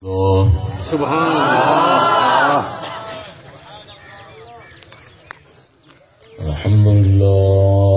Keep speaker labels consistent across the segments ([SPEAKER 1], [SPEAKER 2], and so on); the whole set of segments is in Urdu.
[SPEAKER 1] سبحان الله.
[SPEAKER 2] الحمد لله.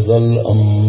[SPEAKER 2] سيد ام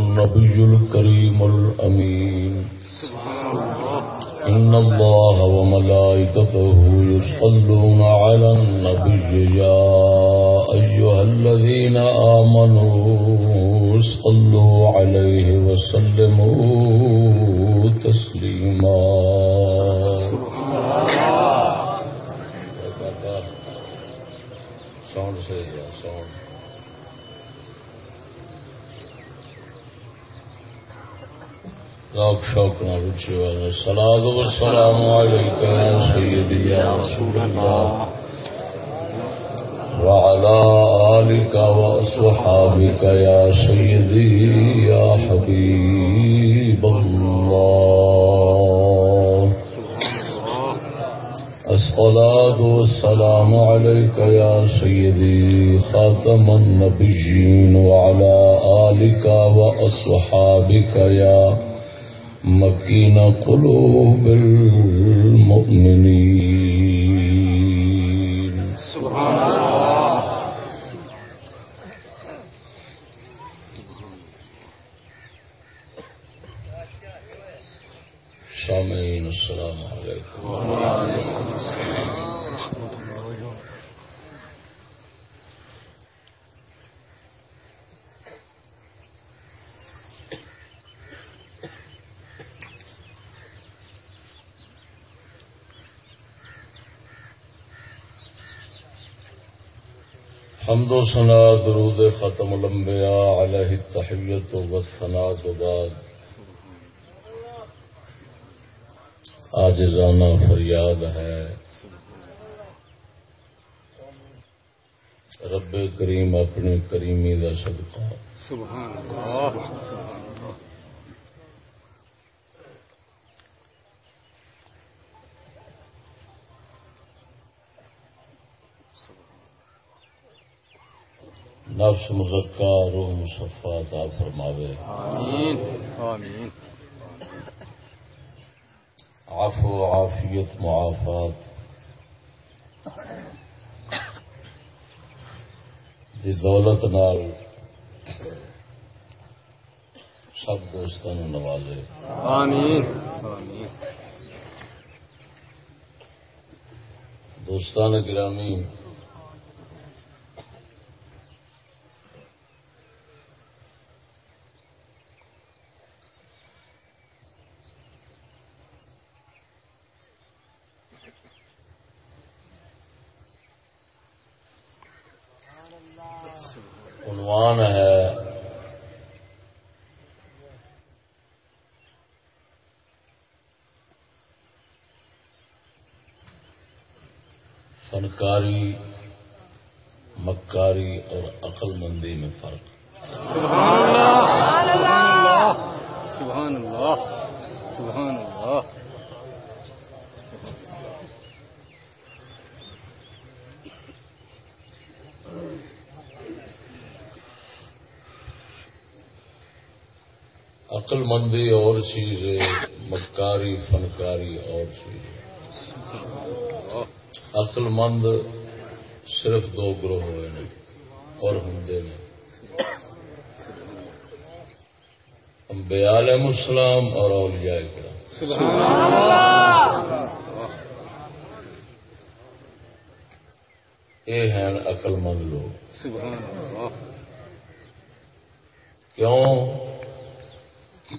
[SPEAKER 2] النبي الكريم الأمين.
[SPEAKER 1] سبحان الله
[SPEAKER 2] إن الله وملائكته يصلون على النبي. يا أيها الذين آمنوا صلوا عليه وسلموا تسليما. ساؤنڈ سے ساؤنڈ ذوق شوق نہ رچی والے سلاد و سلام علیکہ یا سیدی یا رسول اللہ۔ وعلى آلك وأصحابك يا سيدي يا حبيب الله الصلاة والسلام عليك يا سيدي خاتم النبيين وعلى آلك وأصحابك يا مكين قلوب المؤمنين.
[SPEAKER 1] سبحان الله
[SPEAKER 2] سامعين السلام عليكم. حمد و ثنا درود ختم الانبیاء علیہ التحیت و ثنا بعد۔ آج فریاد ہے۔ رب کریم اپنی کریمی کا صدقہ۔
[SPEAKER 1] سبحان الله
[SPEAKER 2] نفس مزکا روح مصفا تا فرماوے۔
[SPEAKER 1] آمين آمين
[SPEAKER 2] عفو عافیت معافات۔ دی دولت نال سب دوستوں نوازے۔
[SPEAKER 1] آمين آمين
[SPEAKER 2] دوستان گرامی عنوان ہے فنکاری مکاری اور عقل مندی میں فرق۔
[SPEAKER 1] سبحان اللہ! سبحان اللہ! سبحان اللہ
[SPEAKER 2] عقل مندی اور چیز ہے مکاری فنکاری اور چیز ہے عقل مند صرف دو گروہ ہوئے نے اور ہوں نے۔ انبیاء علیہ السلام اور اولیاء کرام۔
[SPEAKER 1] سبحان اللہ۔
[SPEAKER 2] یہ ہیں عقل مند لوگ۔
[SPEAKER 1] سبحان اللہ
[SPEAKER 2] کیوں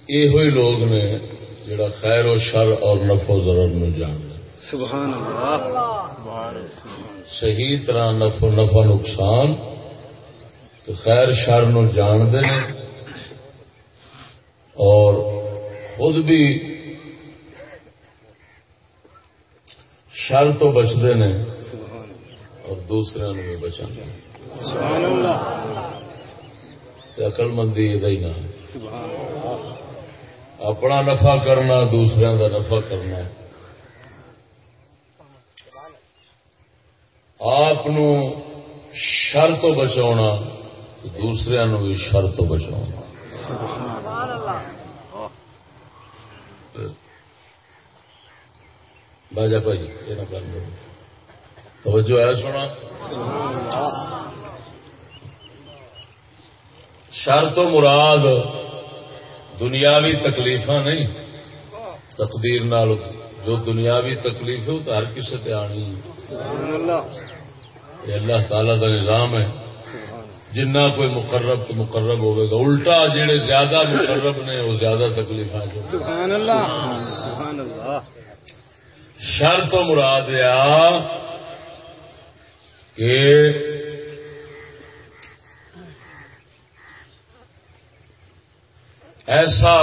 [SPEAKER 2] یہ لوگ نے جڑا خیر و شر اور نفع و ضرر نو جان
[SPEAKER 1] سبحان اللہ۔
[SPEAKER 2] صحیح طرح نفع نفع نقصان تو خیر شر نو جان دے اور خود بھی شر تو بچتے ہیں اور دوسرے نو بھی بچا عقل مندی یہ نام۔ اپنا نفع کرنا دوسرے کا نفع کرنا۔ آپ شر تو بچا دوسرے بھی شر تو بچا باجا بھائی، یہ نہ کر توجہ ہے سونا۔ شر تو مراد دنیاوی تکلیف نہیں، تقدیر نال جو دنیاوی تکلیف ہے وہ تو ہر کسی تے آنی یہ اللہ تعالی کا نظام ہے۔ جنہ کوئی مقرب تو مقرب ہوئے گا۔ الٹا جڑے زیادہ مقرب نے وہ زیادہ تکلیف
[SPEAKER 1] سبحان اللہ سبحان اللہ
[SPEAKER 2] شر تو مراد آ کہ ایسا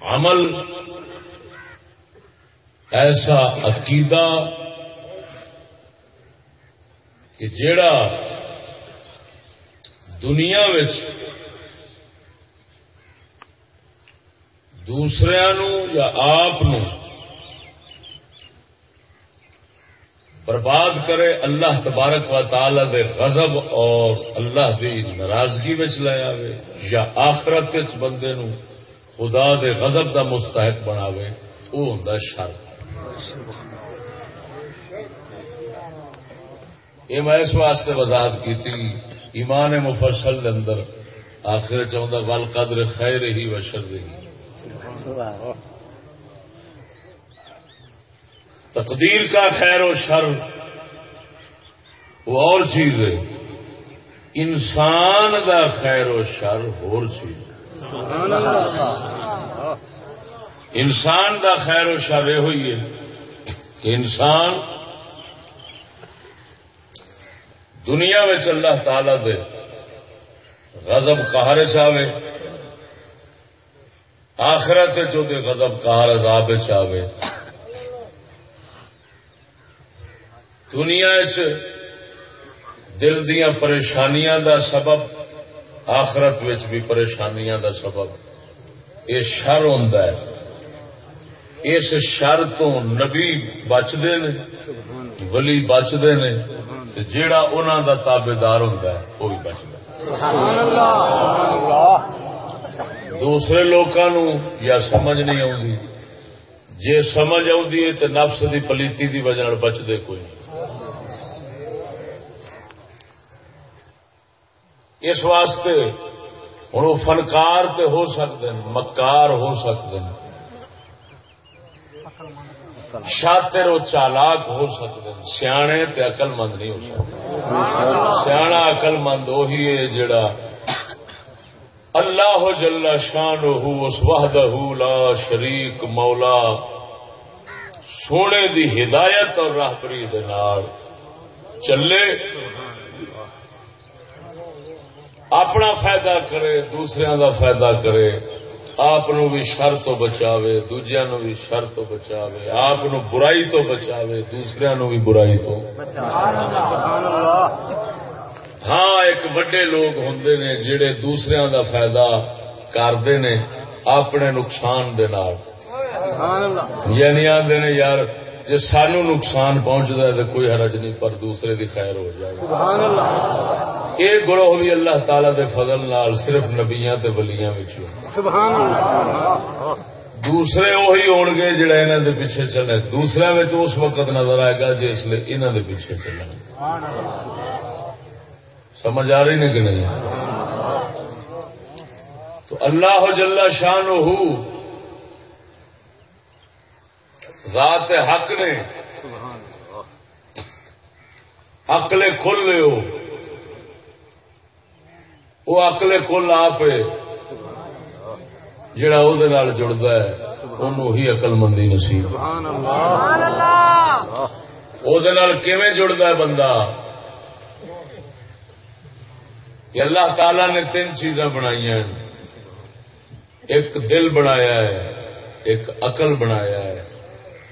[SPEAKER 2] عمل، ایسا عقیدہ کہ جیڑا دنیا دوسرے یا آپ برباد کرے اللہ تبارک و تعالی دے غضب اور اللہ دی ناراضگی لے آوے یا آخرت بندے نو خدا دے غضب دا مستحق بناوے وہ ہوں شر۔ یہ میں اس واسطے وضاحت کی ایمان مفصل اندر آخر چاہتا ول قدر خیر ہی و شر ہی۔ تقدیر کا خیر و شر، وہ اور چیز ہے۔ انسان دا خیر و شر اور چیز۔ انسان دا خیر و شر یہ ہوئی ہے کہ انسان دنیا میں اللہ تعالی دے غضب قہر چاہے آخرت جو دے غضب قہر عذاب چاہے دنیا چ دل دیا پریشانیاں دا سبب آخرت وچ بھی پریشانیاں دا سبب۔ یہ شر ہوں اس شر تو نبی بچتے ہیں ولی بچتے ہیں جیڑا انہوں دا تابے دار ہوں وہ بھی بچتا دوسرے لوگوں یا سمجھ نہیں آتی جی سمجھ آتی ہے تو نفس دی پلیتی دی وجہ بچتے کوئی نہیں۔ اس واسطے ہوں وہ فنکار تے ہو سکتے ہیں مکار ہو سکتے ہیں شاطر و چالاک ہو سکتے ہیں سیانے تے اقل مند نہیں ہو سکتے سیاح اقل مند وہی ہے جڑا اللہ جل شان اس وحدہ لا شریک مولا سونے دی ہدایت اور راہبری دے چلے۔ اپنا فائدہ کرے، دوسرے دا فائدہ کرے، آپ بھی شر تو بچاوے دوجیا نو بھی شر تو بچاوے، آپ برائی تو بچاوے، دوسرے نو بھی برائی تو ہاں ایک وڈے لوگ ہوں نے جڑے دوسرے دا فائدہ کرتے نے اپنے نقصان دے نال۔ یعنی آدھے نے، یار جی سانو نقصان پہنچتا ہے تو کوئی حرج نہیں، پر دوسرے دی خیر ہو جائے۔ یہ گروہ بھی اللہ تعالی دے فضل نال صرف نبیاں تے ولیاں دوسرے وہی ہون گے جڑے انہوں دے پیچھے چلے۔ دوسرے اس وقت نظر آئے گا جس لیے انہوں دے پیچھے چلے۔ سمجھ آ رہی نہیں کہ نہیں؟ تو اللہ جل شان ذات حق نے اکلے کھل لے وہ اکلے کل آپ جڑا وہ جڑتا ہے انہوں ہی اقل مندی نصیب۔ وہ جڑتا ہے بندہ؟ کہ اللہ تعالی نے تین چیزاں بنائی ہیں۔ ایک دل بنایا ہے، ایک عقل بنایا ہے،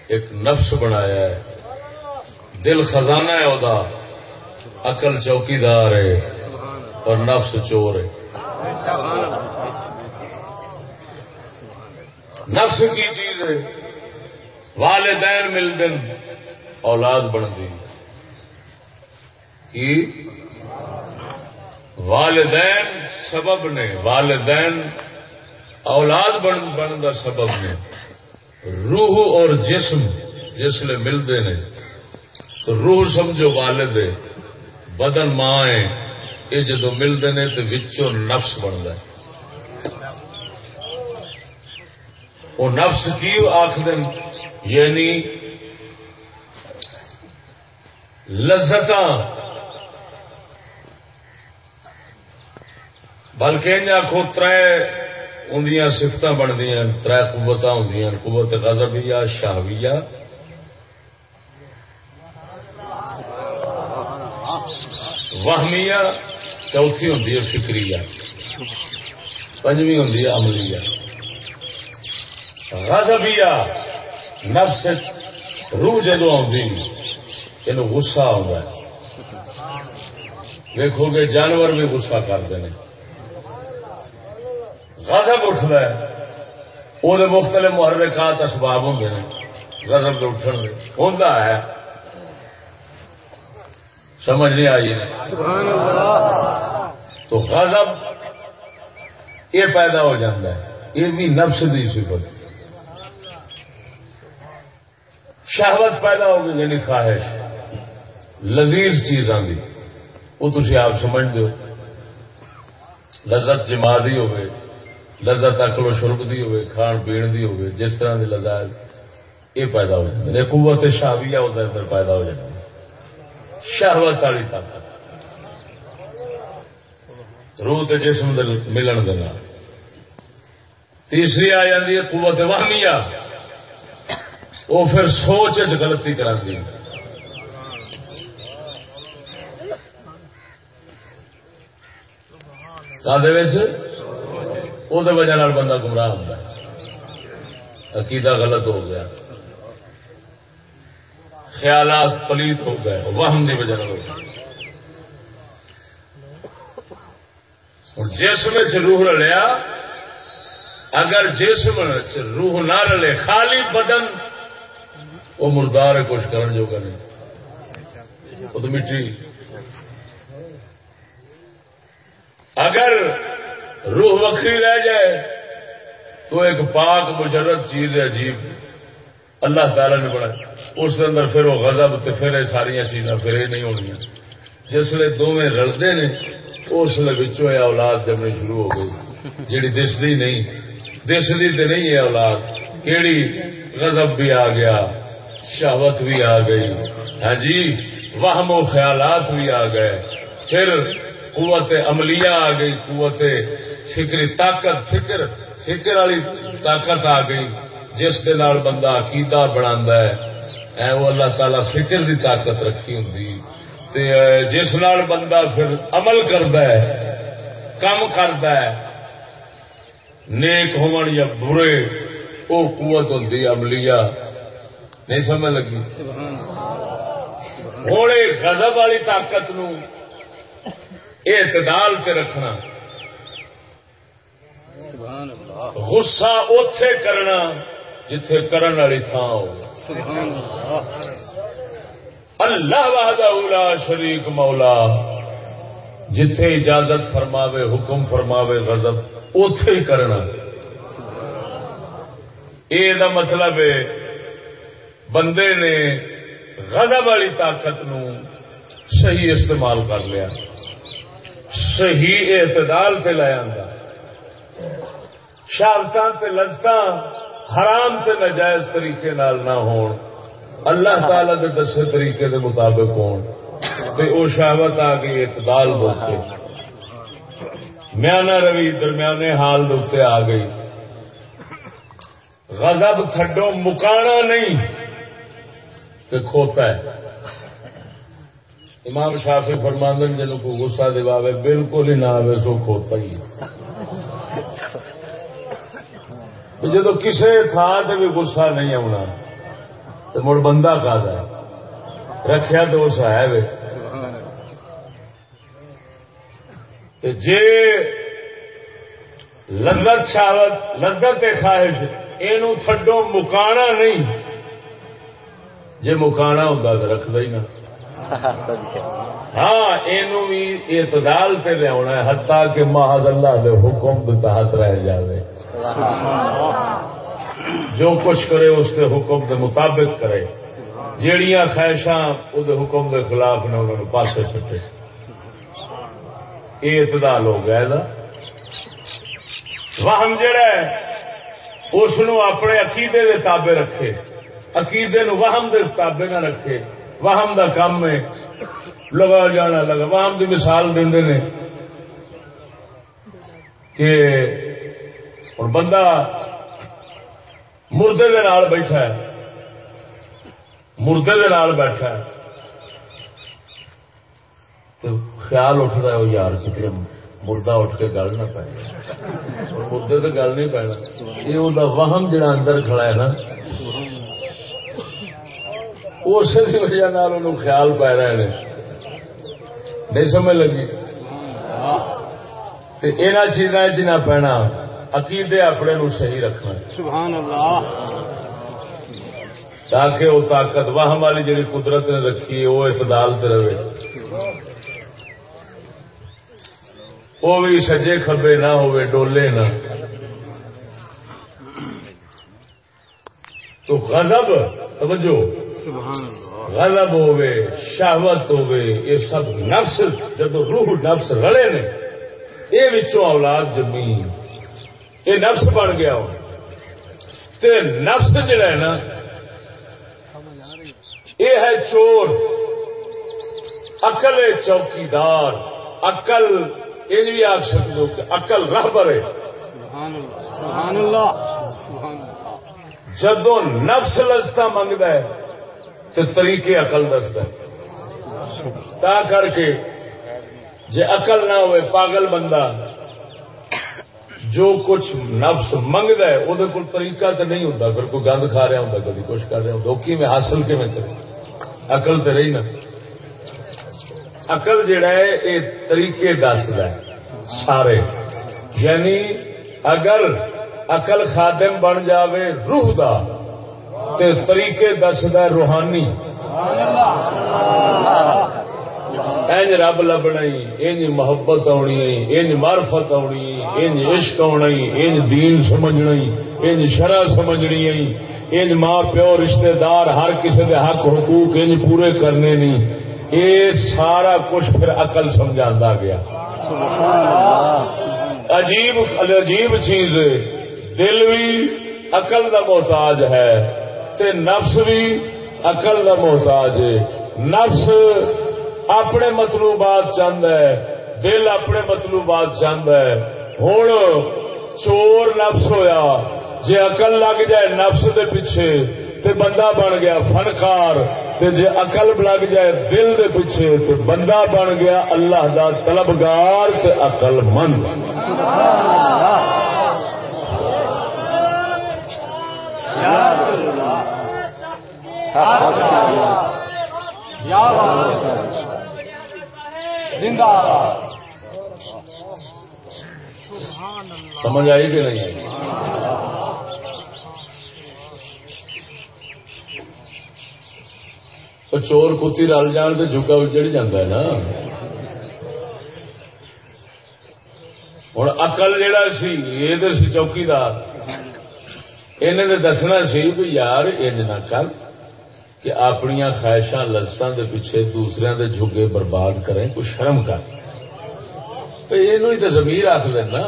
[SPEAKER 2] ایک نفس بنایا ہے۔ دل خزانہ ہے وہ اقل چوکی دار ہے۔ اور نفس چور ہے۔ نفس کی چیز ہے۔ والدین مل دن اولاد بنتی۔ والدین سبب نے۔ والدین اولاد بن بن کا سبب نے۔ روح اور جسم جسے ملتے ہیں۔ تو روح سمجھو والد بدن ماں یہ جدو ملتے ہیں تو وچوں نفس بنتا ہے وہ نفس کی آخد یعنی لذت بلکہ آخو تر اندیاں سفت بنتی ہیں تر قوت ہوں قوت غزبیا شاہیا وہمیا چوتھی ہوں فکری پنجویں ہوں عملی غزبیا نفس روح جدو آتی یہ گسا آتا دیکھو گے جانور بھی گسا کرتے ہیں غضب اٹھتا ہے وہ مختلف محرکات اسباب ہوں غضب کے اٹھن ہوتا ہے سمجھ نہیں آئی سبحان اللہ۔ تو غضب یہ پیدا ہو جاتا ہے۔ یہ بھی نفس دی صفت۔ شہوت پیدا ہو گئی یعنی خواہش؟ لذیذ چیزاں دی۔ وہ تھی آپ سمجھ دو۔ لذت جماعتی ہوئے لذت اکلو شرب دی ہوئے کھان پین دی ہوئے جس طرح کی لذت یہ پیدا ہو جاتے قوت شاویہ ہوتا اندر پیدا ہو جاتا شہوت والی طاقت روح تے جسم ملن دینا تیسری آ جاتی ہے قوت وہمیہ۔ وہ پھر سوچ غلطی کرا دی وہ وجہ بندہ گمراہ ہوتا ہے عقیدہ غلط ہو گیا۔ خیالات پلیت ہو گئے، وہم کی وجہ ہو گیا جسم چ روح رلیا، اگر جسم چ روح نہ رلے، خالی بدن، وہ مردار کچھ کرن جو کرے وہ تو مٹی۔ اگر روح وکری رہ جائے، تو ایک پاک مجرد چیز عجیب۔ اللہ تعالی نے بڑا اس اندر پھر وہ غضب تو پھر ساری چیزاں پھر یہ نہیں ہونی جسے دونوں رلتے نے، اس لیے اولاد جمنی شروع ہو گئی۔ جیڑی دستی نہیں، دستی تو نہیں ہے اولاد۔ کیڑی غضب بھی آ گیا، شہوت بھی آ گئی۔ ہاں جی وہم و خیالات بھی آ گئے۔ پھر قوت عملیہ آ گئی، قوت فکری طاقت، فکر فکر والی طاقت آ گئی۔ جس دے نال بندہ عقیدہ بنا ہے وہ اللہ تعالی فکر دی طاقت رکھی ہوں تے جس نال بندہ پھر عمل کرتا ہے کام کرتا ہے نیک ہون یا برے وہ قوت ہوتی عملیہ۔ نہیں سمجھ لگی؟ ہوں غضب والی طاقت نو اعتدال تے رکھنا۔
[SPEAKER 1] سبحان اللہ۔
[SPEAKER 2] غصہ اوتھے کرنا۔ جتھے کرن والی تھان ہو۔
[SPEAKER 1] اللہ
[SPEAKER 2] وحدہ لا شریک مولا، جتھے اجازت فرماوے، حکم فرماوے غضب، اوتھے ہی کرنا یہ دا مطلب ہے، بندے نے غضب والی طاقت نو صحیح استعمال کر لیا۔ صحیح اعتدال تے لے آندا۔ شہادتاں تے لذتاں حرام تے ناجائز طریقے نال نہ ہون۔ اللہ تعالی دے دسے طریقے دے مطابق ہون۔ تے او شہوت آ گئی اعتدال دوتے میانہ روی درمیانے حال دوتے آ گئی۔ غضب تھڈو مکانا نہیں تے کھوتا ہے۔ امام شافی فرماندن جن کو غصہ دلاوے بالکل ہی نہ آئے سو کھوتا ہی جدو کسی تھان سے بھی غصہ نہیں آنا تو مڑ بندہ کا رکھیا تو اس ہے وے۔
[SPEAKER 1] سبحان
[SPEAKER 2] لذت شاوت لذت خواہش یہ تھڈو مکانا نہیں۔ جے مکانا ہوں تو رکھد ہی نہ۔ ہاں یہ اعتدال پہ لیا حتیٰ کہ محض اللہ دے حکم کے تحت رہ جاوے۔ جو کچھ کرے اس کے حکم کے مطابق کرے۔ جیڑیاں خواہشاں وہ حکم کے خلاف نے انہوں نے پاسے چھٹے۔ یہ اعتدال ہو گیا وہم جڑا ہے، اس اپنے عقیدے دے تابے رکھے۔ عقیدے نو وہم دے تابے نہ رکھے۔ وہم دا کام ہے۔ لگا جانا لگا۔ وہم دی مثال دے کہ اور بندہ مردے دے نال بیٹھا ہے۔ مردے دے نال بیٹھا ہے۔ تو خیال اٹھتا ہے وہ یار کتنے مردہ اٹھ کے گل نہ پائے۔ اور مردے تو گل نہیں پینا یہ وہ وہم جڑا اندر کھڑا ہے نا۔ اسی وجہ خیال پی رہے ہیں۔ نہیں سمجھ لگی؟ یہاں چیزاں چ نہ پینا عقیدے اپنے نو صحیح رکھنا۔
[SPEAKER 1] سبحان اللہ
[SPEAKER 2] تاکہ وہ طاقت واہم والی جی قدرت نے رکھی ہے وہ اعتدال تے رہے۔ وہ بھی سجے کھبے نہ ہوئے ڈولے نہ۔ تو غضب توجہ
[SPEAKER 1] سبحان اللہ
[SPEAKER 2] غضب ہوے شہوت ہوے یہ سب نفس جب روح نفس رلے نے یہ اولاد جمی یہ نفس بن گیا ہو۔ تے نفس جڑا ہے نا یہ ہے چور اقل چوکیدار اقل یہ بھی آپ ہو کہ اقل رہبر ہے۔ جدو نفس لذتا منگتا ہے تو طریقے عقل دستا تا کر کے جے عقل نہ ہوئے پاگل بندہ جو کچھ نفس منگتا ہے وہ طریقہ تو نہیں ہوتا پھر کوئی گند کھا رہا ہوں کبھی کچھ کر رہا ہوں کی میں حاصل کے میں کرے؟ عقل تو رہی نا۔ عقل جڑا ہے یہ طریقے دسد ہے، سارے۔ یعنی اگر عقل خادم بن جاوے روح دا، تے طریقے دسد ہے، روحانی۔ انج رب لبنا انج محبت آنی انج معرفت آنی انج عشق آنا انج دین سمجھنا انج شرع سمجھنی انج ماں پیو رشتہ دار ہر کسی دے حق حقوق انج پورے کرنے نہیں یہ سارا کچھ پھر عقل سمجھا گیا۔ عجیب عجیب چیز دل بھی عقل دا محتاج ہے تے نفس بھی عقل دا محتاج ہے۔ نفس اپنے مطلوبات چاہد ہے۔ دل اپنے مطلوبات چاہد ہے۔ ہوں چور نفس ہویا۔ جے عقل لگ جائے نفس دے پیچھے تے بندہ بن گیا فنکار۔ تے جے اقل لگ جائے دل دے پیچھے تے بندہ بن گیا اللہ دا طلبگار تے اقل مند۔
[SPEAKER 1] زندہ
[SPEAKER 2] سمجھ آئی کہ نہیں؟ چور کتی رل جان تو جگا اجڑ جاتا ہے نا۔ ہوں اقل جہا سی، یہ تو سی چوکیدار۔ انہیں دسنا سی بھی یار، انج نہ کر۔ کہ اپنی خواہشاں لذتوں دے پیچھے دوسرے دے جھگے برباد کریں، کوئی شرم کر۔ یہ تو زمیر آخ لینا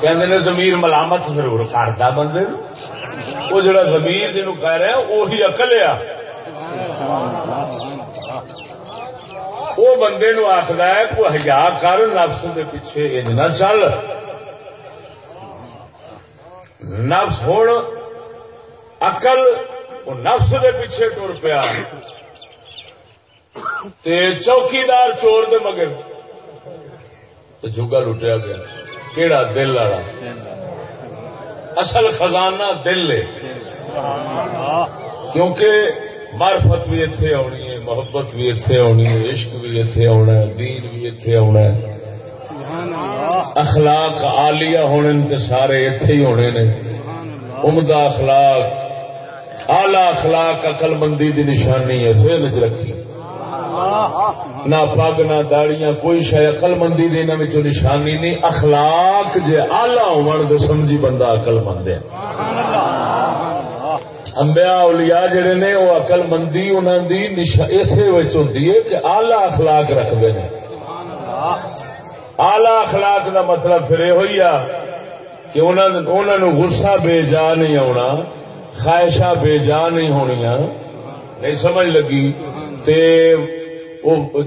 [SPEAKER 2] کہ زمیر ملامت ضرور کرتا بندے وہ جڑا زمیر جنوب کہہ رہا وہی اقل آ وہ بندے نو آخر ہے کو ہجا کر، نفس دے پیچھے انج نہ چل۔ نفس ہوں اقل وہ نفس دے پیچھے ٹر پیا۔ تے چوکیدار چور دے مگر تو جگا لٹیا گیا۔ کیڑا دل والا؟ اصل خزانہ دل ہے کیونکہ معرفت بھی اتے آنی ہے، محبت بھی اتے آنی ہے، عشق بھی اتے آنا ہے، دین بھی اتے آنا ہے۔ اخلاق آلیا ہونے سارے اتے ہی ہونے نے۔ عمدہ اخلاق آلہ اخلاق اقل مندی دی نشانی ہے، ذہن چ رکھی۔ نہ پگ، نہ داڑیاں، کوئی شہ اقل مندی دی انہوں نشانی نہیں۔ اخلاق جے آلہ ہون تو سمجھی بندہ اقل مند ہے۔ انبیاء، اولیاء جڑے نے وہ اقل مندی انہوں دی اسے ہوتی ہے کہ آلہ اخلاق رکھتے ہیں آلہ اخلاق دا مطلب پھر یہ ہوئی کہ انہوں نے غصہ بے جا نہیں آنا خواہشاں بے جا نہیں ہونیا نہیں سمجھ لگی۔ تے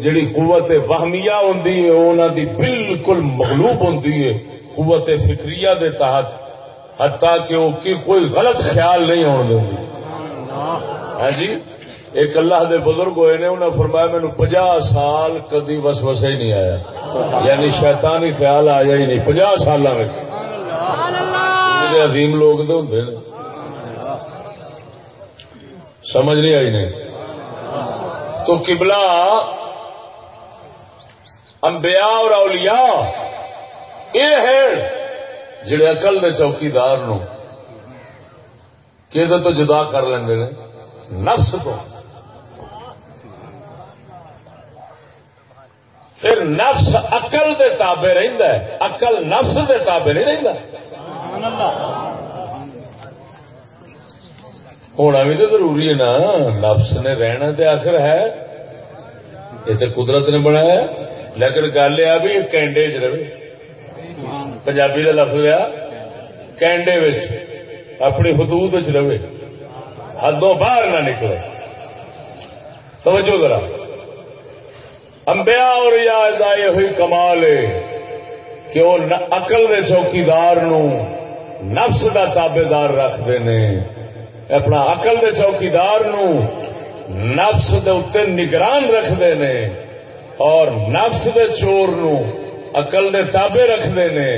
[SPEAKER 2] جڑی قوت وہمیہ ہوں انہوں دی بالکل مغلوب ہوں قوت فکریہ دے تحت۔ حتیٰ کہ وہ کوئی غلط خیال نہیں ہونے دیں ہاں جی؟ ایک اللہ دے بزرگ ہوئے نے انہیں فرمایا مینو پجا سال کدی بس وسا ہی نہیں آیا۔ یعنی شیطانی خیال آیا ہی نہیں پجا سال عظیم لوگ تو ہوں سمجھ نہیں آئی نہیں؟ تو قبلہ انبیاء اور اولیاء یہ ہے جڑے اقل نے چوکیدار نو کہ تو جدا کر لیں نفس تو۔ پھر نفس اقل دے تابے رہندا ہے۔ اقل نفس دے تابے نہیں رہندا۔ ہونا بھی تو ضروری ہے نا نفس نے رہنا تو آخر ہے یہ تو قدرت نے بنایا لیکن گل یہ بھی کینڈے چ رہے پنجابی کا لفظ لیا کینڈے اپنی حدود رہے حدوں باہر نہ نکلے توجہ ذرا امبیا اور یاد یہ ہوئی کمال ہے کہ وہ اقل کے چوکیدار نفس کا تابے دار رکھتے ہیں اپنا اقل کے چوکیدار نفس دے اتنے نگران رکھتے ہیں اور نفس دے چور نو اقل دے تابے رکھتے ہیں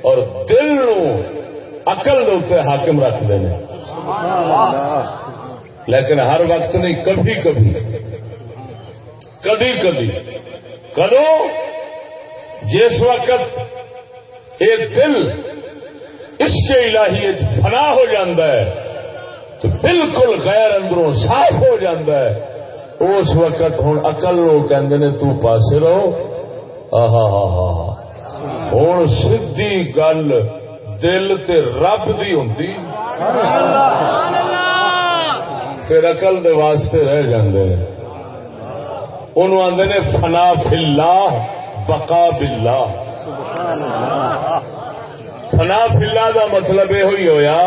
[SPEAKER 2] اور دل نو اقل دے حاکم رکھتے ہیں لیکن ہر وقت نہیں، کبھی کبھی۔ کبھی کبھی۔ کدو؟ جس وقت ایک دل اس کے الہی فنا ہو جاتا ہے تو بالکل غیر اندروں صاف ہو جاتا ہے۔ اس وقت ہوں اقل لوگ کہ تو پاسے رہو۔ ہوں سی گل دل تے رب دی ہوں پھر اقل دے واسطے رہ جاندے۔ انہوں آدھے نے، فنا فلا بقا بلا فنا فلا دا مطلب یہ ہوئی ہویا۔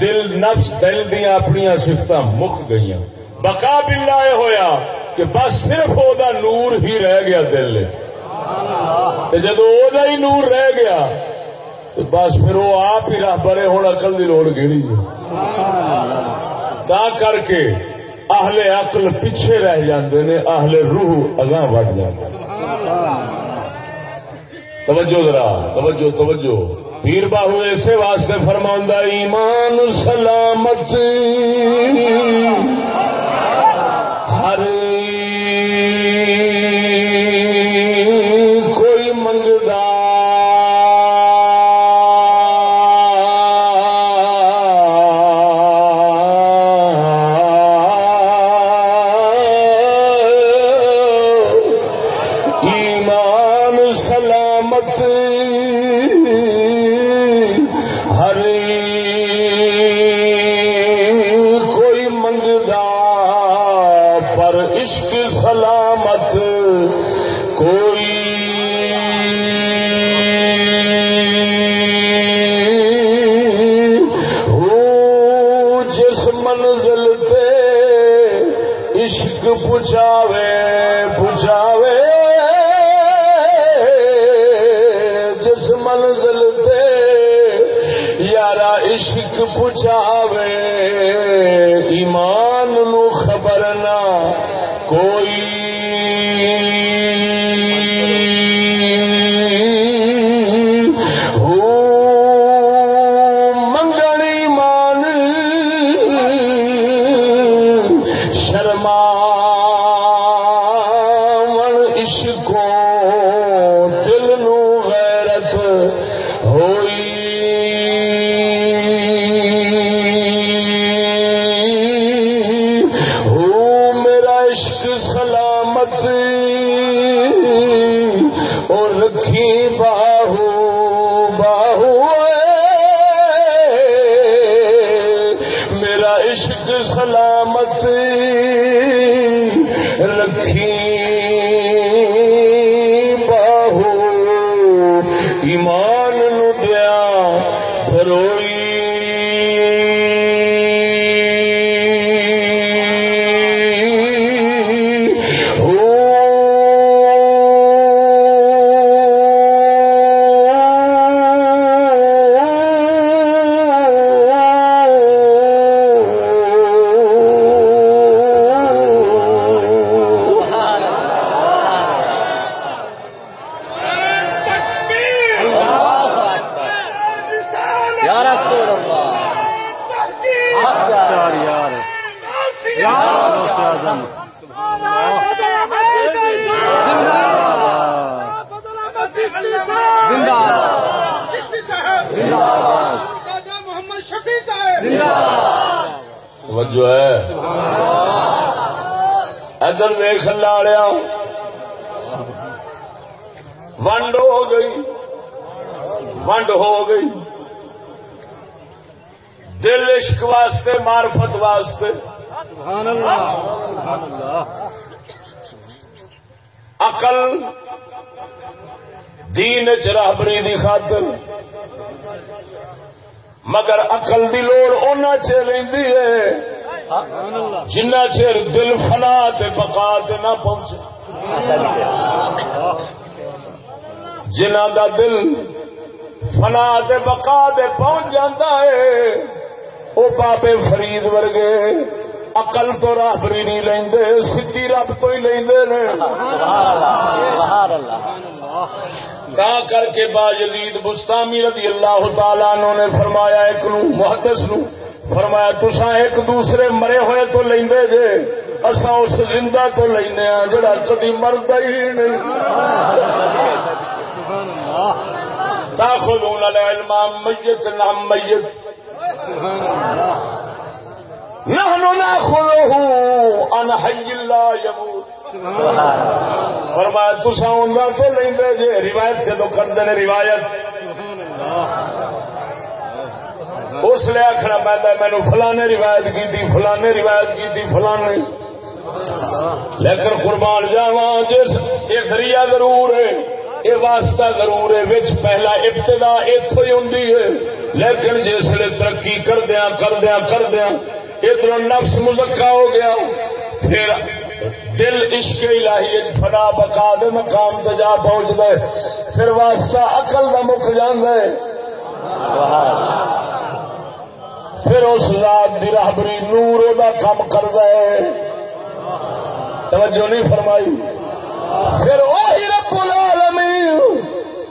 [SPEAKER 2] دل نفس دل دیا اپنی سفت مک گئی بقا بلا یہ ہویا کہ بس صرف وہ نور ہی رہ گیا دل جب ہی نور رہ گیا تو بس پھر وہ آپ ہی راہ برے ہوں اکل کی لوڑ گیڑی تا کر کے اہل عقل پیچھے رہ جاندے نے، اہل روح اگاں بڑھ جاتے توجہ ذرا، توجہ توجہ۔ پیر باہو ایسے واسطے فرما ایمان سلامت سلامت رکھی دل فنا تے بقا تے پہنچ جاتا ہے۔ وہ بابے فرید ورگے، عقل تو رابری نہیں لیندے، سدھی رب تو ہی لیندے نے۔ تا کر کے با یزید بستامی رضی اللہ تعالیٰ عنہ نے فرمایا، ایک نو محدث نو۔ فرمایا تسا ایک دوسرے مرے ہوئے تو لیندے جے۔ اسا اس زندہ تو لینے ہاں جڑا کدی مردا ہی نہیں۔ تاخذون العلم میت نعم میت نحن ناخذه عن حي لا يموت. فرمایا تسا اوندا تو لیندے جے روایت سے تو کردے نے روایت. اس لیے آخنا پہنتا مینو فلانے روایت کی تھی، فلانے روایت کی تھی، فلانے. لیکن قربان جاوا جس یہ ذریعہ ضرور ہے۔ یہ واسطہ ضرور ہے پہلا ابتدا اتو ہی ہوں لیکن جس لیے ترقی کردیا کردیا کردیا ادھر نفس مزکا ہو گیا۔ پھر دل عشق الہی، فنا بقا دے مقام تے جا پہنچ گئے پھر واسطہ عقل دا مک جانا ہے۔ پھر اس ذات دی راہبری نور دا کم کر دے توجہ نہیں فرمائی۔ پھر وہی رب العالمین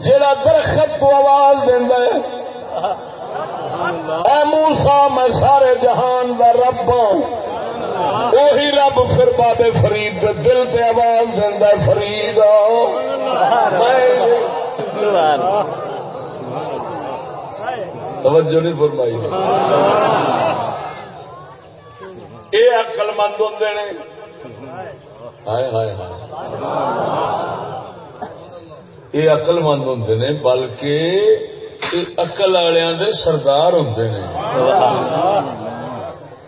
[SPEAKER 2] جڑا درخت تو آواز دینا ہے۔ اے موسا میں سارے جہان دا رب ہوں۔ وہی رب پھر بابے فرید دے دل تے آواز دینا فرید۔ آؤ توجہ نہیں فرمائی۔ یہ اقل مند ہوں نے۔ ہائے ہائے ہائے۔ یہ اقل مند ہوں نے، بلکہ اقل والے سردار ہوں نے۔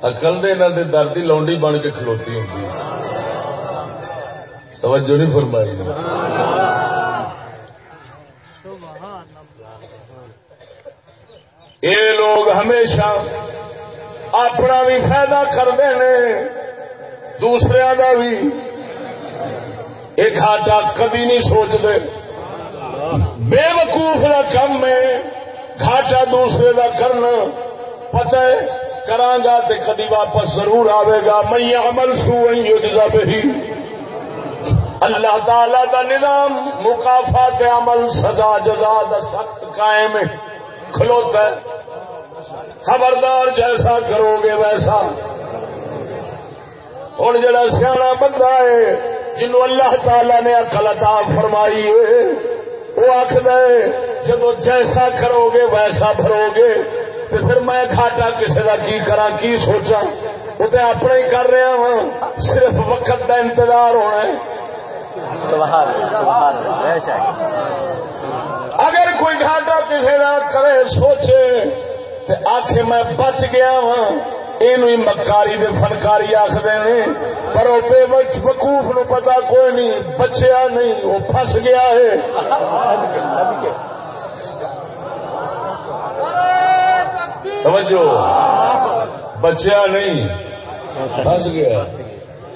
[SPEAKER 2] اقل دے انہوں دے درد لونڈی بن کے کھلوتی ہوں توجہ نہیں فرمائی۔ یہ لوگ ہمیشہ اپنا بھی فائدہ کرتے ہیں دوسرے کا بھی۔ یہ گھاٹا کدی نہیں سوچتے۔ بے وقوف کا کم ہے، گھاٹا دوسرے کا کرنا۔ پتہ ہے کرانگا تے کدی واپس ضرور آئے گا۔ میں عمل سو جگہ پہ ہی اللہ تعالی دا نظام مقافات عمل سزا جزا دا سخت قائم ہے۔ کھلوتا ہے۔ خبردار جیسا کرو گے ویسا۔ ہوں جڑا سیاح بندہ ہے جنو اللہ تعالی نے اکل عطا فرمائی ہے وہ آخد جب جیسا کرو گے ویسا بھرو گے تو پھر میں گھاٹا کسی کا کی کرا کی سوچا وہ تو اپنا ہی کر رہا ہوں صرف وقت کا انتظار ہونا ہے۔ اگر کوئی گھاٹا کسی کا کرے سوچے آخ میں بچ گیا وا یہ مکاری دے فنکاری آخر پر وہ بے وقوف نو پتا کوئی نہیں، بچیا نہیں وہ فس گیا ہے۔ توجہ۔ بچیا نہیں فس گیا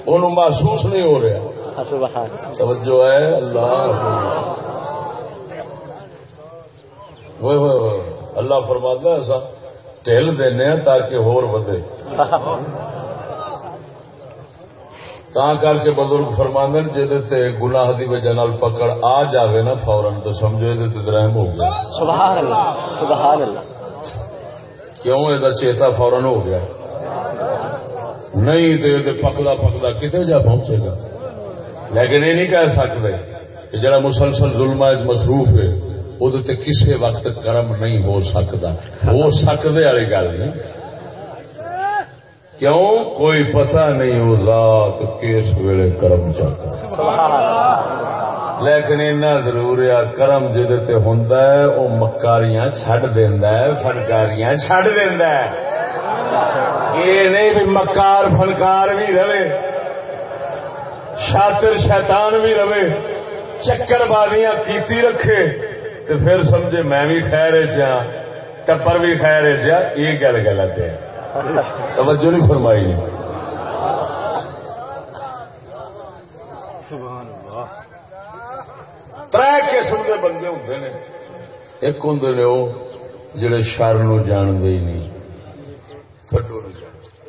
[SPEAKER 2] وہ محسوس نہیں ہو رہا۔ توجہ ہے اللہ۔ اللہ فرماتا ایسا۔ ٹھل دینا تاکہ ہور ودے تا کر کے بزرگ فرماند جی گناہ دی وجہ نال پکڑ آ جاوے نا فورن تو سمجھو یہ درہم ہو گیا۔
[SPEAKER 3] سبحان اللہ سبحان اللہ
[SPEAKER 2] کیوں یہ چیتا فورن ہو گیا؟ نہیں تو یہ پکدا پکدا کتنے جا پہنچے گا۔ لیکن یہ نہیں کہہ سکتے کہ جڑا مسلسل ظلم مصروف ہے۔ وہ کسی وقت کرم نہیں ہو سکتا ہو سکتے والی گل نہیں کیوں کوئی پتہ نہیں وہ ذات کس ویلے کرم چاہتا لیکن اینا ضرور ہے کرم جہد ہوں وہ مکاریاں چڈ دینا فنکاریاں چڈ دینا یہ نہیں بھی مکار فنکار بھی رہے شاطر شیطان بھی رہے چکر بازیاں کیتی رکھے تو پھر سمجھے میں بھی خیر چا ٹپر بھی خیر چا یہ گل غلط ہے۔ توجہ نہیں فرمائی۔ تر قسم کے بندے ہوں نے۔ ایک ہوں نے وہ جڑے شر نو جانتے ہی نہیں۔ تھڈو نہیں جانتے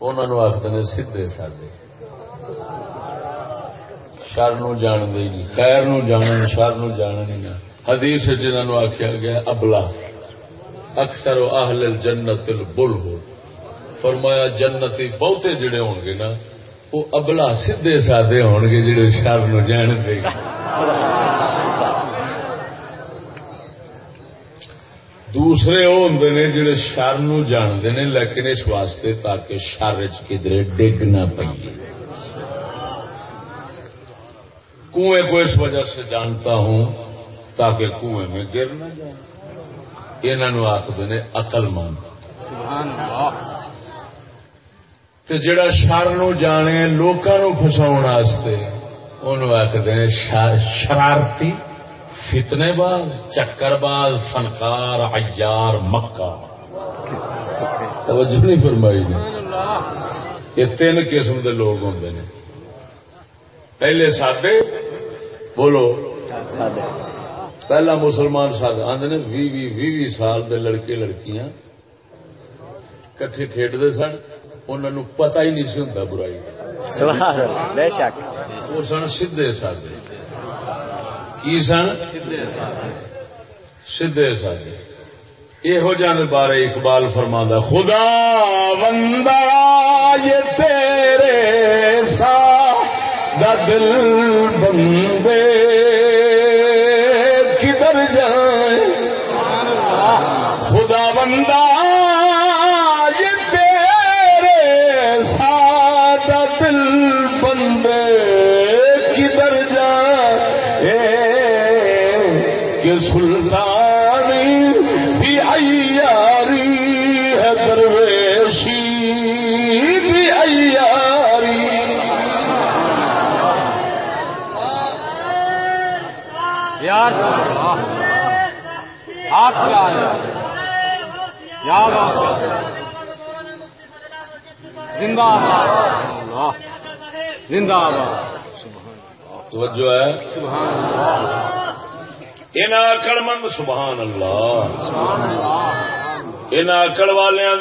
[SPEAKER 2] انہوں آخر نے سیدے سادے شر نو جان دے نہیں خیر نو جان شر نو جان نہیں۔ حدیث جنہوں آخیا گیا، ابلا۔ اکثر اہل الجنت البل فرمایا، جنتی بہتے جڑے ہون گے نا، وہ ابلا سیدے سادے ہون گے جڑے شر نو جان دے دوسرے وہ ہوں نے جڑے شر نو جانتے ہیں، لیکن اس واسطے تاکہ شر چدرے ڈگ نہ پیے کنویں کو اس وجہ سے جانتا ہوں تاکہ کنویں میں گر نہ جائے یہ آخر نے اقل مند۔ جڑا شر نو جانے لوگوں فساؤ آخر نے شرارتی فتنے باز چکر باز فنکار عیار مکہ۔ توجہ نہیں فرمائی یہ تین قسم کے لوگ ہوں نے۔ پہلے سادے بولو۔ پہلا مسلمان ساتھ آدھے بھی بھی بھی سال دے لڑکے لڑکیاں کٹھے کھیڈتے سن انہوں پتا ہی نہیں سی ہوں برائی۔
[SPEAKER 1] بے شک۔
[SPEAKER 2] وہ سن سیدے سادے۔ کی سن؟ سیدے سادے۔ یہو جان بارے اقبال فرما خدا بندہ یہ تیرے دل بندے کدھر جائیں؟ خدا بندہ
[SPEAKER 1] زندہ آباد۔ زندہ آباد۔
[SPEAKER 2] توجہ ہے۔
[SPEAKER 1] سبحان اللہ۔
[SPEAKER 2] ان آکڑ مند سبحان اللہ۔
[SPEAKER 1] سبحان اللہ۔
[SPEAKER 2] ان آکڑ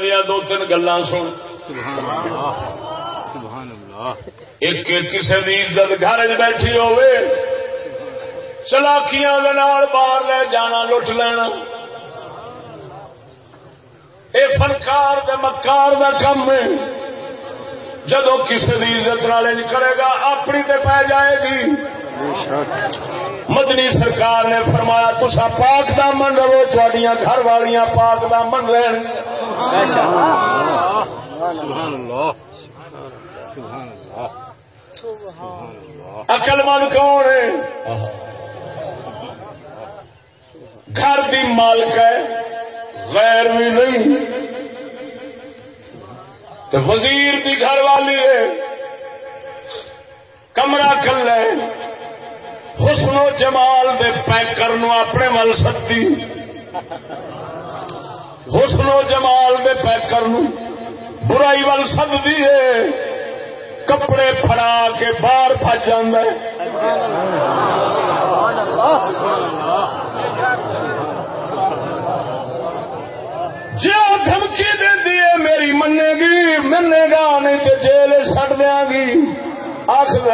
[SPEAKER 2] دیا دو تین گلا سن۔
[SPEAKER 1] سبحان اللہ۔ سبحان اللہ۔
[SPEAKER 2] ایک کسی کی عزت گھر بیٹھی ہوے چلاکیاں دے نال باہر لے جانا لٹ لینا۔ اے فنکار دے مکار دا کم ہے۔ جدو کسی کی عزت نال انج کرے گا اپنی تے پی جائے گی۔ مدنی سرکار نے فرمایا تسا پاک دامن رہو تھوڑیاں گھر والیاں پاک دامن رہن۔ اقل مند کون ہے؟ گھر دی مالک ہے غیر بھی نہیں۔ تو وزیر دی گھر والی ہے، کمرہ کل ہے حسن و جمال دے پیکر نو اپنے مل سکتی حسن و جمال دے پیکر نو برائی ول سکتی ہے، کپڑے پھڑا کے باہر پج جانا ہے جی وہ دھمکی دینی ہے میری منے گی منے گا نہیں تو جیل سٹ دیا گی آخ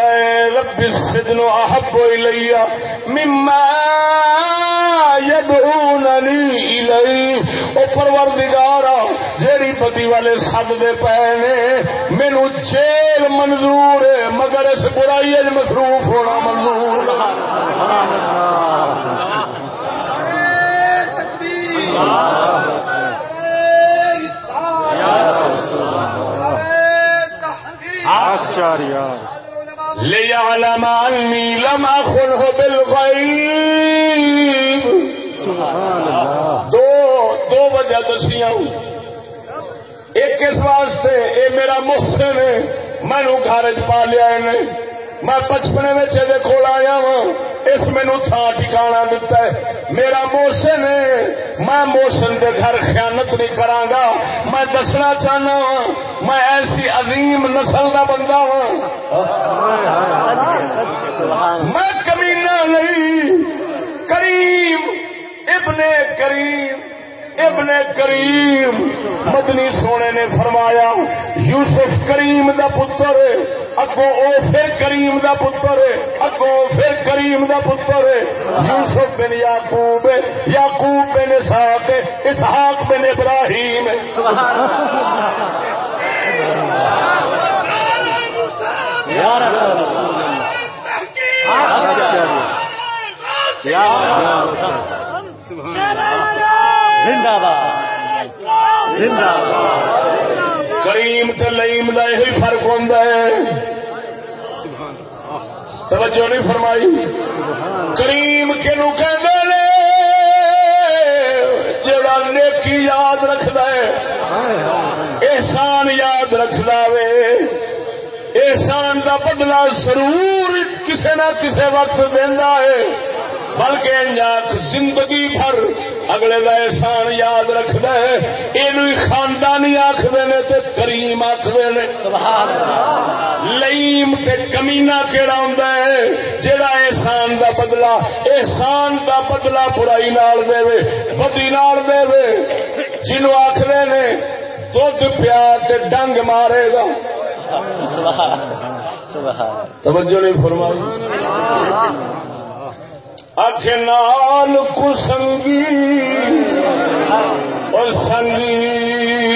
[SPEAKER 2] رب سجنو احب لیا مما یدعوننی الی او پروردگارا جیڑی پتی والے سب دے پے نے مینو جیل منظور ہے مگر اس برائی اج مصروف ہونا منظور۔ ليعلم أني لم أخنه بالغيب. دو دو وجہ دسیاں ایک اس واسطے اے میرا محسن ہے مینو گھر چ پا لیا میں بچپنے میں کول آیا وا اس مینو تھان ٹھکانا دتا ہے۔ میرا موشن ہے، میں موشن دے گھر خیانت نہیں کرانگا میں دسنا چاہنا وا میں ایسی عظیم نسل کا بندہ ہوں۔ میں کمینا نہیں کریم ابن کریم ابن کریم مدنی سونے نے فرمایا یوسف کریم دا پتر ہے اگو او پھر کریم دا پتر ہے اگو پھر کریم دا پتر ہے۔ یوسف بن یعقوب ہے یعقوب بن اسحاق ہے اسحاق بن ابراہیم ہے۔
[SPEAKER 1] یا رسول اللہ۔ یا زندہ باد زندہ باد۔
[SPEAKER 2] کریم تے لئیم دا یہی فرق ہوتا ہے۔ توجہ نہیں فرمائی۔ کریم کنو کہندے نے جڑا نیکی یاد رکھدا ہے، احسان یاد رکھدا وے۔ احسان دا بدلہ ضرور کسے نہ کسے وقت دینا ہے۔ بلکہ زندگی بھر اگلے دا احسان یاد رکھد ہے۔ یہ خاندانی آخر نے تے کریم آخر نے۔ لئیم تے کمینا کہڑا ہوں جڑا احسان دا بدلا احسان دا بدلا برائی نال دے بدی نال دے۔ جنوں آخر نے دھد پیا ڈنگ مارے گا۔ توجہ نہیں فرمائی۔ ہاتھ نال کسنگی اور سنگی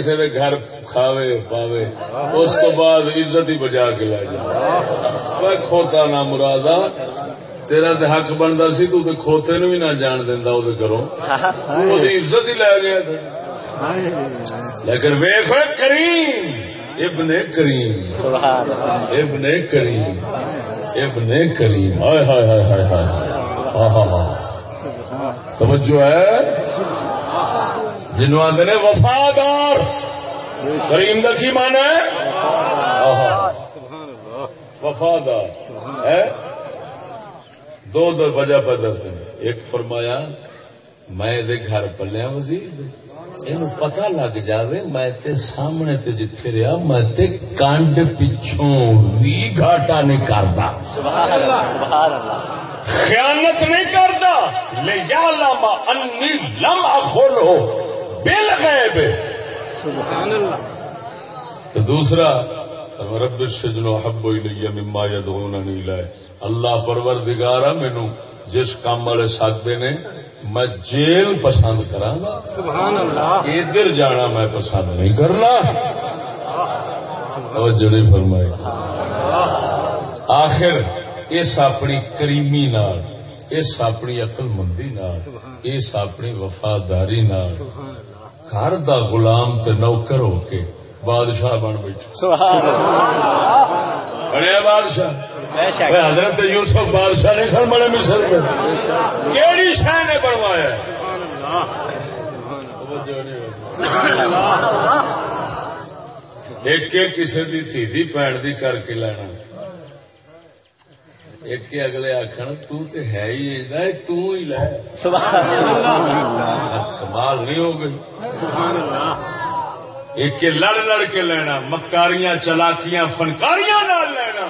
[SPEAKER 2] کسی کے گھر کھاوے پاوے اس تو بعد عزت ہی بجا کے لے جائے کھوتا نہ مرادا تیرا تو حق بنتا سی تو تے کھوتے نو بھی نہ جان دینا وہ کرو وہ عزت ہی لے گیا تھا لیکن ویخ کریم۔ ابن کریم۔ ابن کریم۔ ابن کریم۔ ہائے ہائے ہائے ہائے ہائے۔ ہاں ہاں ہاں۔ توجہ ہے؟ جنوب آدھے وفادار۔ کریم کا کی مانا ہے۔ وفادار۔ ہے؟ دو دو وجہ پہ دس ایک فرمایا میں دے گھر پلیا وزیر یہ پتا لگ جاوے میں تے سامنے تے جتھے رہا میں تے کانڈ پچھوں بھی گھاٹا نہیں کرتا خیانت نہیں کرتا لے لما انی لم اخل ہو بل غیب
[SPEAKER 1] سبحان اللہ.
[SPEAKER 2] تو دوسرا رب السجن حب الی مما یدعوننی الیہ. اللہ پروردگارا مینوں جس کام والے ساتھے نے میں جیل پسند کراں گا
[SPEAKER 1] سبحان اللہ.
[SPEAKER 2] ادھر جانا میں پسند نہیں کرنا؟ توجہ نہیں فرمائی. آخر اس اپنی کریمی نال اس اپنی عقل مندی نال اس اپنی وفاداری نال گھر دا غلام تے نوکر ہو کے بادشاہ بن بیٹھا۔ بڑے بادشاہ۔ حضرت یوسف بادشاہ نہیں سن بڑے مصر میں۔ کیڑی شہ نے بنوایا ایک کسی دی تھی دی کر کے لینا۔ ایک کے اگلے آخر تے ہے ہی تو ہی لے۔ کمال نہیں ہو گئی۔ ایک کے لڑ لڑ کے لینا مکاریاں چلاکیاں فنکاریاں نال لینا۔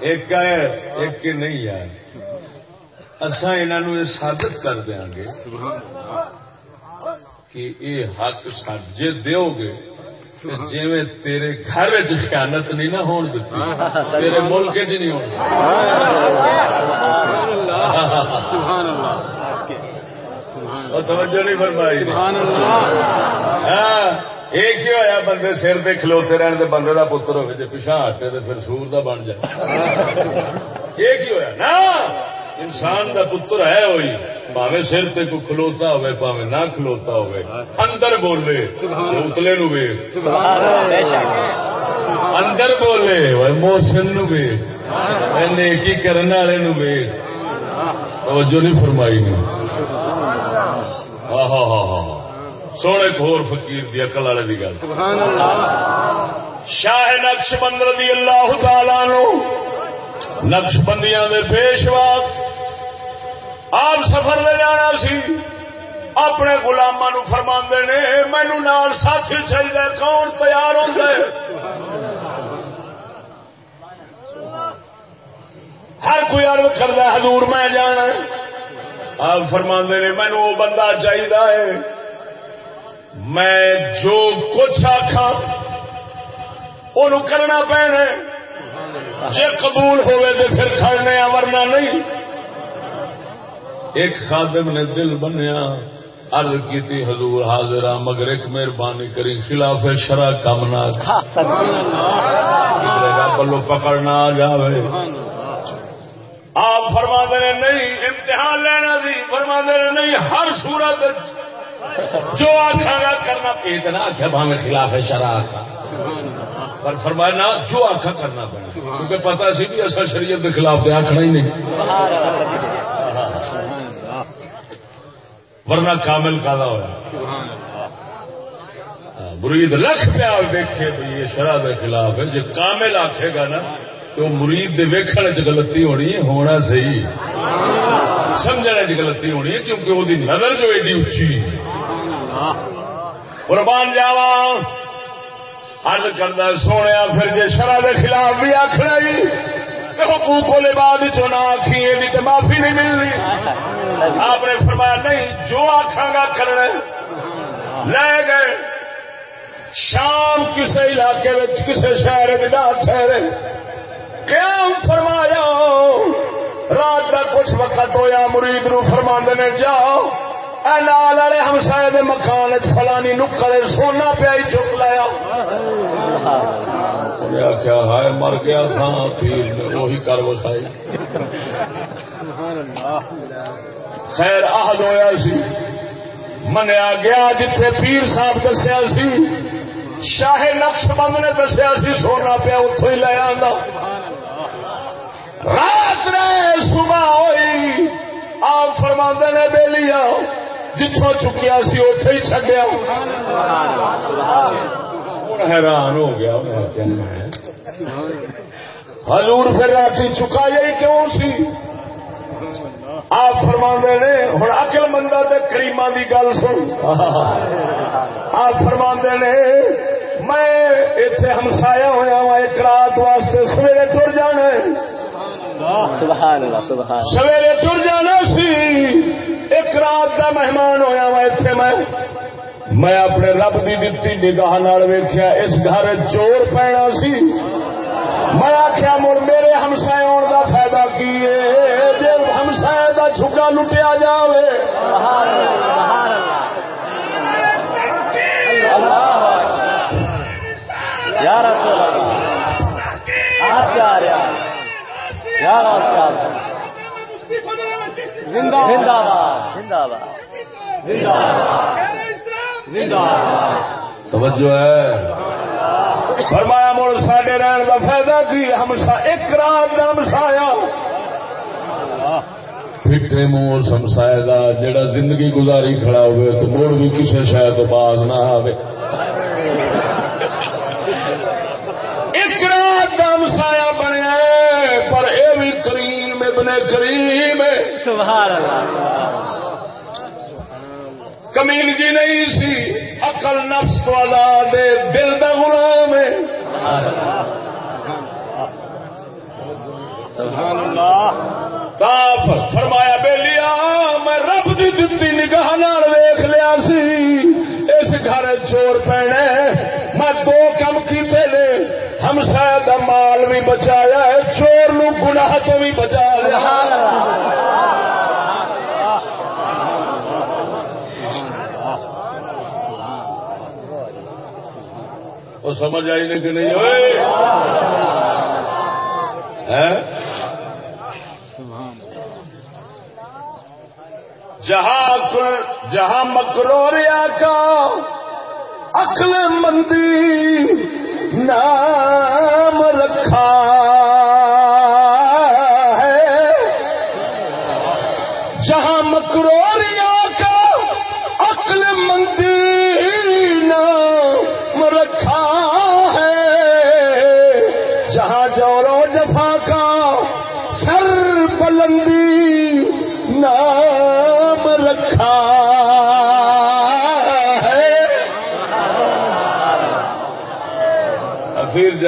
[SPEAKER 2] ایک ہے ایک کے نہیں یار اصا یہ ثابت کر دیا گے کہ یہ حق سجے دیو گے۔ جی تیرے گھر خیانت نہیں نہ ہون دیتی تیرے ملک چ نہیں ہونی
[SPEAKER 1] سبحان اللہ
[SPEAKER 2] توجہ نہیں فرمائی
[SPEAKER 1] سبحان اللہ
[SPEAKER 2] ہاں ایک ہی ہویا بندے سر پہ کھلوتے رہن دے بندے دا پتر ہوئے جے پیچھا ہٹے تو پھر سور دا بن جائے ایک ہی ہویا نا انسان دا پتر ہے ہوئی پاوے سر تے کو کھلوتا ہوئے پاوے نہ کھلوتا ہوئے۔ اندر بولے اتلے نو اندر بولے محسن نو نیکی کرنے والے نو توجہ نہیں فرمائی نہیں ہاں ہاں ہاں ہاں سونے گھور فقیر دی عقل والے دی گل۔ شاہ نقش بند رضی اللہ تعالی نو نقش بندیاں دے پیشوا آپ سفر لے جانا سی۔ اپنے گلاما نو فرما نے مینو نال ساتھی چاہیے کون تیار ہوں ہر کوئی ارد کرتا حضور میں جانا آپ فرما نے مینو وہ بندہ چاہیے میں جو کچھ آخا کرنا پینا جی قبول ہوئے تو پھر کھڑنے ورنہ نہیں۔ ایک خادم نے دل بنیا ارد کی حضور حاضر مگر ایک مہربانی کری خلاف شرح کم نہ رب لو پکڑنا آ جائے آپ فرما دے نہیں امتحان لینا سی فرما دے نہیں ہر صورت جو آخا کرنا اتنا آخیا بھاوے خلاف ہے شرح آخا پر فرمایا نہ جو آخا کرنا پڑا کیونکہ پتا سی بھی اصل شریعت کے خلاف آخنا ہی نہیں۔ ورنہ کامل کا ہوا ہاں، مرید لکھ پیا دیکھے بھائی یہ شرح کے خلاف ہے۔ جی کامل آخے گا نا، تو مرید دے ویکھنے چ غلطی ہونی ہے، ہونا صحیح سمجھنے چ غلطی ہونی ہے، کیونکہ وہ نظر جو ایڈی اچھی قربان جاوا حل کرتا سونے پھر جی شرح کے خلاف بھی آخنا جی حقوق کو بعد چنا آخی یہ تو معافی نہیں ملنی۔ آپ نے فرمایا، نہیں، جو آخا گا کرنا لے گئے۔ شام کسی علاقے کسی شہر ٹھہرے۔ قیام فرمایا۔ رات کا کچھ وقت ہویا، مرید نو فرما نے، جاؤ۔ اے نال والے ہمسائے دے مکان فلانی نکڑے سونا پیا چک لایا۔ کیا ہائے مر گیا تھا پیر نے وہی کر بسائی خیر آہد ہویا سی۔ منیا گیا جتھے پیر صاحب دسیا سی۔ شاہ نقش بند نے دسیا سی سونا پیا اتو ہی لے آتا رات رہے صبح ہوئی آپ فرما نے بے لیا جتوں چکیا سی اتے ہی چڈیا حیران ہو گیا حضور پھر رات چکا جائی کیوں سی آپ فرما نے ہوں اکل مندہ کریما کی گل سن آپ فرما نے میں اتے ہمسایا ہوا وا ایک رات واسطے سویرے تر جانا سویرے تر جانا سی ایک رات کا مہمان ہویا وا اتے میں میں اپنے رب کی دتی نگاہ ویخیا اس گھر چور پینا سی۔ میں آخیا مڑ میرے ہمسائے آن کا فائدہ کی جی ہمسائے کا چھکا لٹیا جائے یار زندہ باد زندہ باد زندہ باد۔ توجہ ہے۔ فرمایا مڑ سڈے رہن کا فائدہ کی؟ ہمسا ایک رات کا ہمسایا پھٹے منہ سمسائے کا جڑا زندگی گزاری کھڑا ہوئے تو مڑ بھی کسی شاید باز نہ آئے ایک رات کا ہمسایا بنیا پر یہ بھی کریم ابن کریم
[SPEAKER 4] سبحان اللہ۔
[SPEAKER 2] کمیل جی نہیں سی اقل نفس والا دے دل دا غلام ہے۔
[SPEAKER 1] سبحان اللہ۔
[SPEAKER 2] تاپ فرمایا بے لیا میں رب دی دتی نگاہ نال ویخ لیا سی۔ اس گھر چور پینے، میں
[SPEAKER 3] دو کم کیتے نے۔ ہم شاید مال بھی بچایا ہے، چور نو گناہ تو بھی بچا لیا۔
[SPEAKER 2] وہ سمجھ آئی نہیں کہ نہیں ہوئے؟
[SPEAKER 3] جہاں جہاں مکروریا کا عقل مندی نام رکھا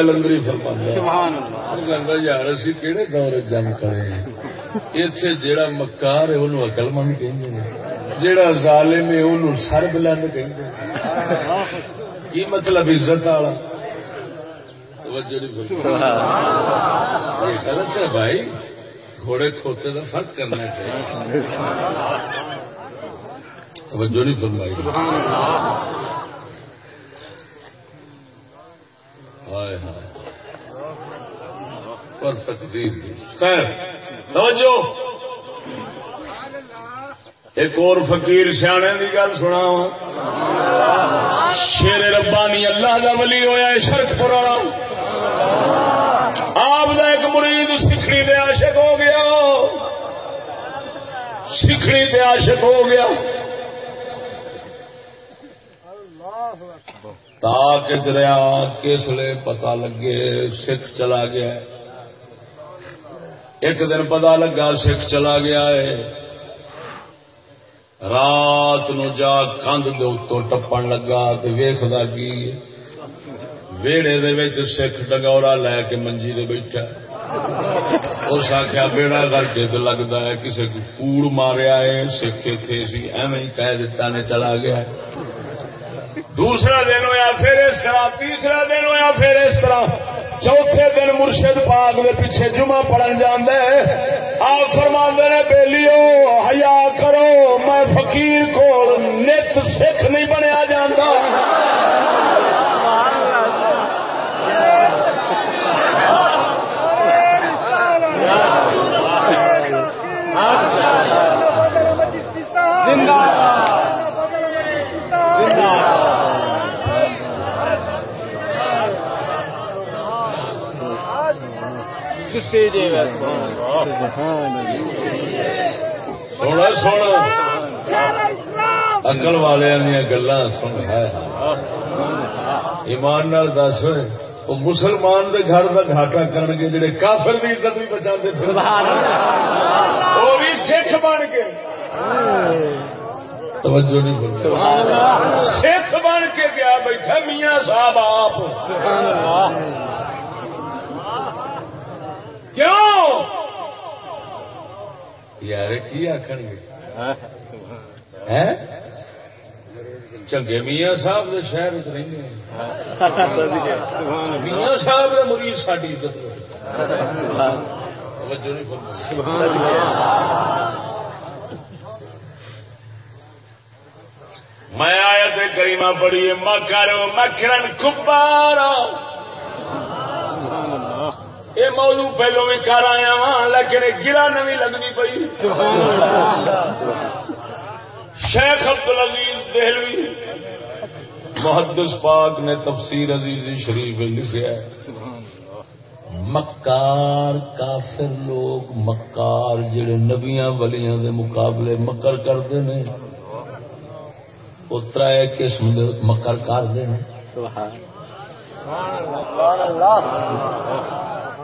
[SPEAKER 1] اللہ
[SPEAKER 2] کہتا یار اسی کہڑے دور جنگ کرے اتنے جیڑا مکار ہے انہوں اکل مند کہ جیڑا ظالم ہے انہوں سر بلند کہ کی مطلب عزت والا۔ یہ غلط ہے بھائی گھوڑے کھوتے کا فرق کرنا چاہیے توجہ نہیں فرمائی ہائے ہائے پر تقدیر۔ خیر، توجہ۔ ایک اور فقیر سیانے کی گل سنا شیر ربانی اللہ دا ولی ہویا ہے شرک پرانا آپ دا ایک مرید سکھڑی دے عاشق ہو گیا۔ سکھڑی دے عاشق ہو گیا۔ تاکہ کس لے پتا لگے سکھ چلا گیا ہے۔ ایک دن پتا لگا سکھ چلا گیا ہے۔ رات نو جا کندھ دے اتوں ٹپن لگا تو ویخدا کی ویڑے دے وچ سکھ ڈگورا لے کے منجی دے بیٹھا۔ اس آخیا بیڑا کر کے تو لگتا ہے کسی کو کوڑ ماریا ہے سکھ اتنے سی، ایویں ہی کہہ دیتا نے چلا گیا ہے۔ دوسرا دن ہوا پھر اس طرح، تیسرا دن ہوا پھر اس طرح۔ چوتھے دن مرشد پاک کے پیچھے جمعہ پڑھن جانا ہے آپ فرما نے، بیلیو، حیا کرو، میں فقیر کو نت سکھ نہیں بنیا جانا سونا سونا اکل والے گلا سن ہے ایمان نال دس وہ مسلمان دے گھر کا گھاٹا کرن گے جڑے کافر دی عزت بھی بچا دے وہ بھی سکھ بن کے توجہ نہیں بول سکھ بن کے گیا بیٹھا میاں صاحب آپ کیوں؟ یار کی آخر گے؟ چنگے میاں صاحب کے شہر میاں صاحب کا مریض ساری عزت میں آیا تو کریمہ پڑھیے مکرو مکرن کبارا۔ یہ موضوع پہلو بھی کر آیا وا لیکن گرا نوی لگنی پی شیخ عبد العزیز دہلوی محدث پاک نے تفسیر عزیز شریف لکھا مکار کافر لوگ مکار جڑے نبیاں ولیاں دے مقابلے مکر کرتے ہیں۔ اترا قسم دے مکر کرتے ہیں۔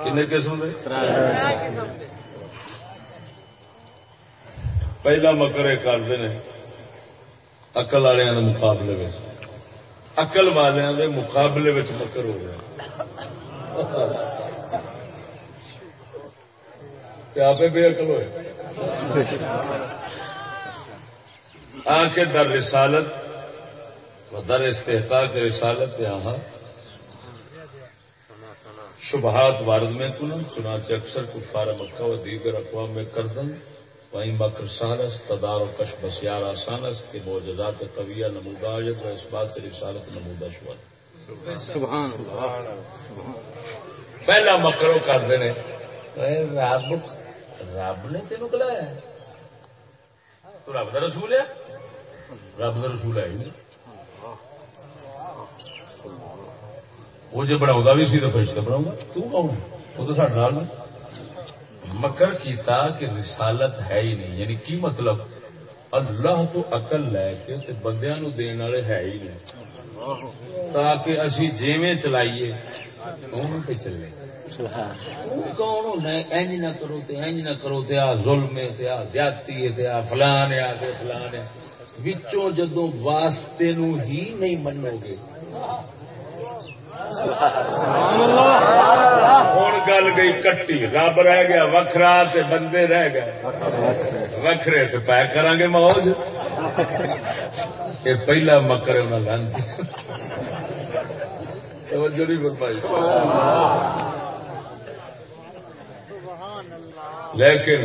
[SPEAKER 2] کنے قسم دے پہلا مکر کرتے ہیں اقل والوں کے مقابلے میں اقل والوں کے مقابلے میں مکر ہو گیا آپ بے اقل ہوئے آ کے در رسالت در استحقاق رسالت یہاں شبہات وارد میں کنن چنانچہ اکثر کفار مکہ و دیگر اقوام میں کردن وہیں مکر سہرس تدار و کش بسیار آسانس کے معجزات قویہ نمودہ آیت و اس بات رسالت نمودہ شوال
[SPEAKER 1] سبحان اللہ. سبحان
[SPEAKER 2] پہلا مکرو کرتے ہیں رب رب نے تینوں کلایا تو رب کا رسول ہے؟ رب کا رسول ہے ہی نہیں۔ وہ جی بنا بھی سی تو فرشتہ بناؤں گا۔ تو کون؟ وہ تو سارے نال مکر کیتا کہ رسالت ہے ہی نہیں یعنی کی مطلب؟ اللہ تو عقل لے کے تے بندیاں نو دین والے ہے ہی نہیں۔ تاکہ اسی جیویں چلائیے کون پہ چلے؟ کون ہونا ہے؟ اینج نہ کرو تے اینج نہ کرو تے آ ظلم ہے تے آ زیادتی ہے تے آ فلان ہے آ تے فلان ہے۔ وچوں جدوں واسطے نو ہی نہیں منو گے۔ ہوں گل گئی کٹی رب رہ گیا وکھرا تے بندے رہ گئے وکھرے تے پے کران گے موج یہ پہلا مکر انہاں لانتی توجہ نہیں فرمائی لیکن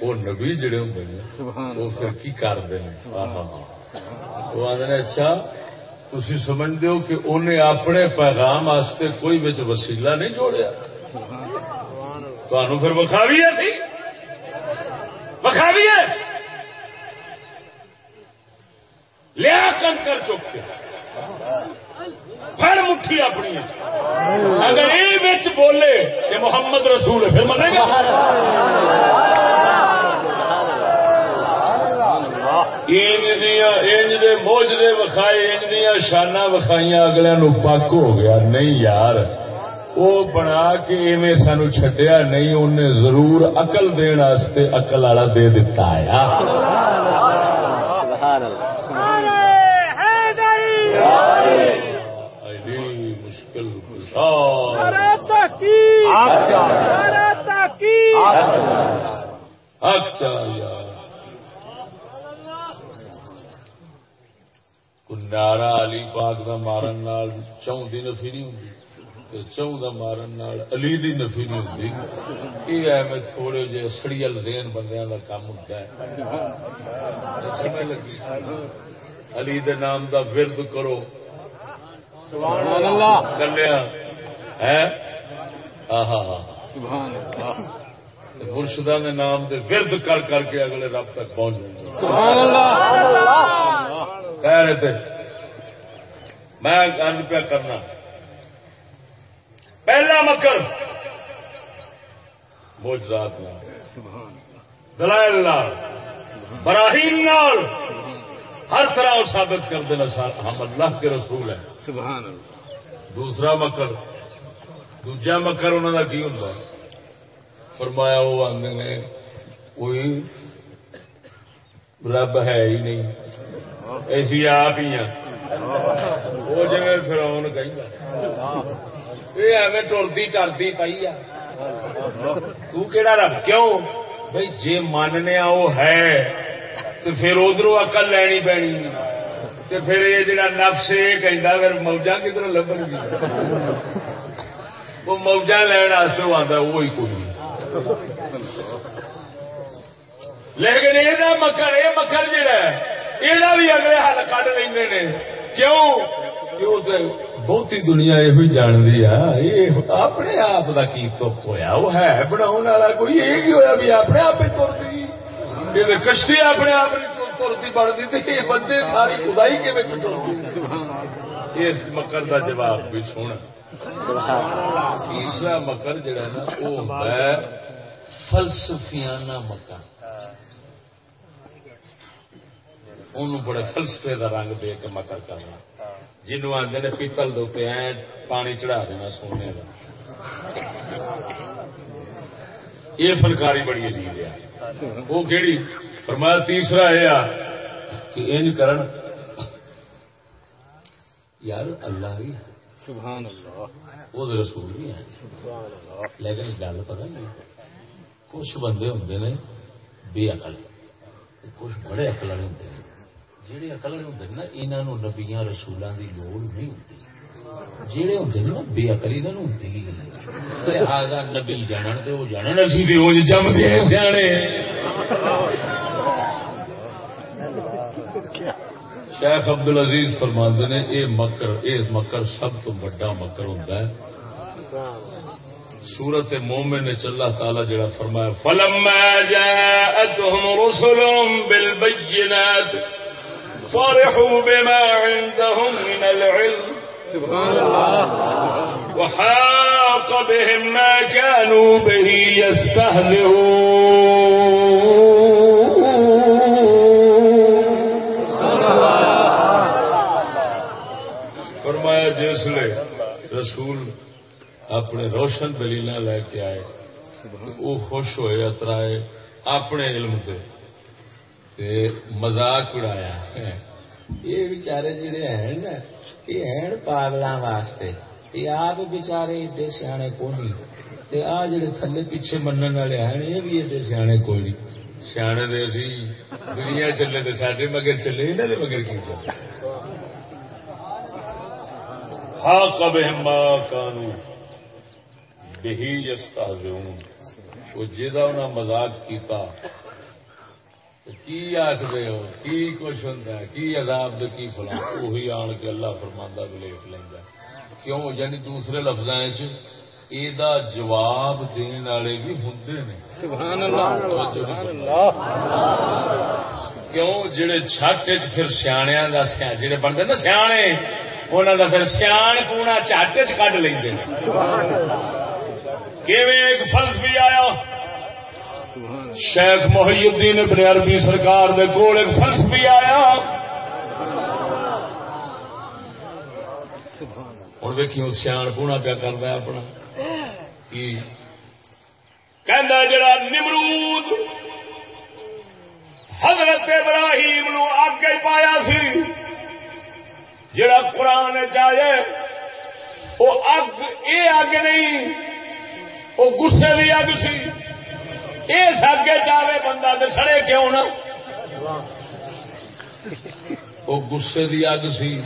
[SPEAKER 2] وہ نبی جڑے ہوں وہ پھر کی کرتے ہیں وہ آدھے اچھا تھی سمجھتے ہو کہ انہیں اپنے پیغام واسطے کوئی بچ وسیلہ نہیں جوڑیا؟ تو پھر وکھاوی ہے سی؟ وکھاوی ہے؟ لیا کنکر چک کے پھر مٹھی اپنی اگر یہ بچ بولے کہ محمد رسول ہے، پھر منے گا؟ انج دے موج دے وکھائے انج دیا شانہ وکھائیاں اگلے نو پک ہو گیا۔ نہیں یار وہ بنا کے ایویں سانو چھڈیا نہیں انہیں ضرور اقل دن واسطے اقل والا دے دیتا ہے۔ مشکل اچھا یار۔ نارا علی پاک دا مارن نال چون دی نفی نہیں ہوں چون دا مارن نال علی دی نفی نہیں ہوں یہ ہے میں تھوڑے جے سڑیل ذہن بندیاں دا کام ہوتا ہے۔ سمجھ لگی؟ علی دے نام دا ورد کرو۔
[SPEAKER 1] سبحان اللہ۔
[SPEAKER 2] کلیا۔ ہے آہا
[SPEAKER 1] سبحان اللہ۔
[SPEAKER 2] مرشدہ نے نام دے ورد کر کر کے اگلے رب تک پہنچ جائیں
[SPEAKER 1] سبحان اللہ۔
[SPEAKER 2] کہہ رہے تھے میں گند پہ کرنا۔ پہلا مکر۔ موجزات دلائل نال براہیم نال۔ ہر طرح وہ ثابت کر دینا ہم اللہ کے رسول ہیں۔
[SPEAKER 1] سبحان اللہ
[SPEAKER 2] دوسرا مکر۔ دوجا مکر انہوں کا کی ہوں فرمایا وہ آدھے نے، کوئی رب ہے ہی نہیں ایسی آپ ہی ہیں وہ جی فراؤن کہ یہ ایویں ٹرتی ٹرتی پی آ رب کیوں بھائی جی ماننے وہ ہے تو پھر ادھر اقل لینی پینی تو پھر یہ جڑا نفس یہ کہہ پھر موجہ کدھر لبن گی وہ موجہ لین واسطے وہ آتا وہی کوئی لیکن یہ مکر یہ مکر جڑا ہے یہ بھی اگلے حل کٹ لیں نے۔ کیوں؟ بہتی دنیا یہ جانتی ہے۔ یہ اپنے آپ کا کی تک ہوا وہ ہے بنا والا کوئی یہ ہوا بھی اپنے آپ ہی ترتی یہ کشتی اپنے آپ ترتی بنتی تھی۔ بندے ساری خدائی کے اس مکر کا جواب بھی سن۔ تیسرا مکر جڑا نا وہ ہے فلسفیانہ مکر۔ ان بڑے فلسفے کا رنگ دے کے مکر کرنا۔ جنوب آدھے نے پیتل دے پانی چڑھا دینا سونے کا یہ فنکاری بڑی عجیب ہے۔ وہ کہڑی فرمایا تیسرا یہ کہ انج کرن۔ یار اللہ بھی
[SPEAKER 1] سبحان اللہ
[SPEAKER 2] وہ رسول بھی ہیں۔ لیکن گل پتا نہیں۔ کچھ بندے ہوں نے بے اقل کچھ بڑے اقل والے ہوں جہے اقل ہوں نا یہاں نبیا رسولوں کی لوڑ نہیں ہوتی جہے ہوتے نا، بے اکلی نہ ہوتی لہذا نبی جانن تے وہ جانن اسی تے وہ جمدے ہیں سیانے۔ شیخ عبد العزیز فرماندے نے، اے مکر اے مکر سب تو بڑا مکر ہوتا ہے۔ سورت مومن نے اللہ تعالی جڑا فرمایا، فلما جاءتهم رسلهم بالبينات فرحوا بما عندهم من العلم
[SPEAKER 1] سبحان الله
[SPEAKER 2] وحاق بهم ما كانوا به يستهزئون. فرمایا جس لے رسول اپنے روشن دلیل لے کے آئے وہ خوش ہوئے اترائے اپنے علم دے تے مزاق اڑایا یہ بچارے جڑے ہیں نا یہ ہیں پاگلوں واسطے۔ یہ آپ بچارے ایڈے سیانے کو تے آ جڑے تھلے پیچھے منن والے ہیں یہ بھی ایڈے سیانے کوئی نہیں سیانے دے سی دنیا چلے تے ساڈے مگر چلے انہاں دے مگر کی چلے؟ ہاں کب ما کانو بہی یستہزئون۔ انہاں مذاق کیتا کی آخر ہو؟ کی کچھ ہے؟ کی عذاب دے کی فلاں؟ وہی آن کے اللہ فرماندہ لکھ لینا کیوں؟ یعنی دوسرے لفظ جواب دین والے بھی ہوں
[SPEAKER 1] سبحان اللہ
[SPEAKER 2] کیوں؟ جڑے چھٹ چ پھر سیاح کا سیا جڑے بنتے نا سیانے انہوں کا پھر سیان پونا چٹ چ کھ لیں ایک فلس بھی آیا؟ شیخ محی الدین ابن عربی سرکار دے کول ایک فلس بھی آیا۔ ہوں ویکھی سیان پونا پیا کرتا ہے اپنا۔ کہ جڑا نمرود حضرت ابراہیم نو اگ پایا سی، جڑا قرآن چاہے وہ اگ یہ اگ نہیں وہ گسے کی اگ سی۔ اس اگے چاہے بندہ تو سڑے کیوں نہ؟ وہ گسے کی اگ سی۔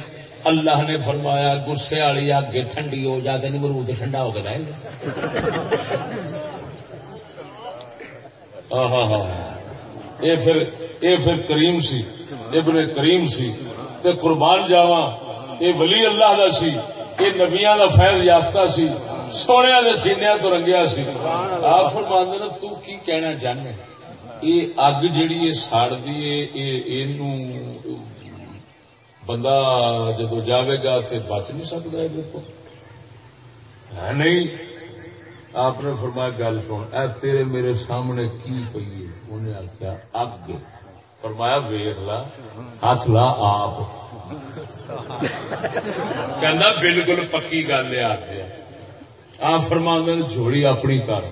[SPEAKER 2] اللہ نے فرمایا گسے والی اگ ٹھنڈی ہو جاتے نہیں مرود ٹھنڈا ہو کے رہے ہاں ہاں یہ پھر یہ پھر کریم سی۔ ابن کریم سی۔ تے قربان جاوا یہ ولی اللہ دا سی۔ یہ نبیاں دا فیض یافتہ سی۔ سونے دے سینیا تو رنگیا سی۔ آپ فرماندے نا، تو کی کہنا چاہنے؟ یہ اگ جیڑی ہے ساڑ دی بندہ جدو جاوے گا تو بچ نہیں سکتا ہے دیکھو۔ نہیں؟ آپ نے فرمایا، گل سن۔ اے تیرے میرے سامنے کی پی ہے انہیں آخیا اگ۔ فرمایا، ویخ لا، ہاتھ لا آپ۔ کہ بالکل پکی گل ہے آخر آپ فرما جوڑی اپنی کر۔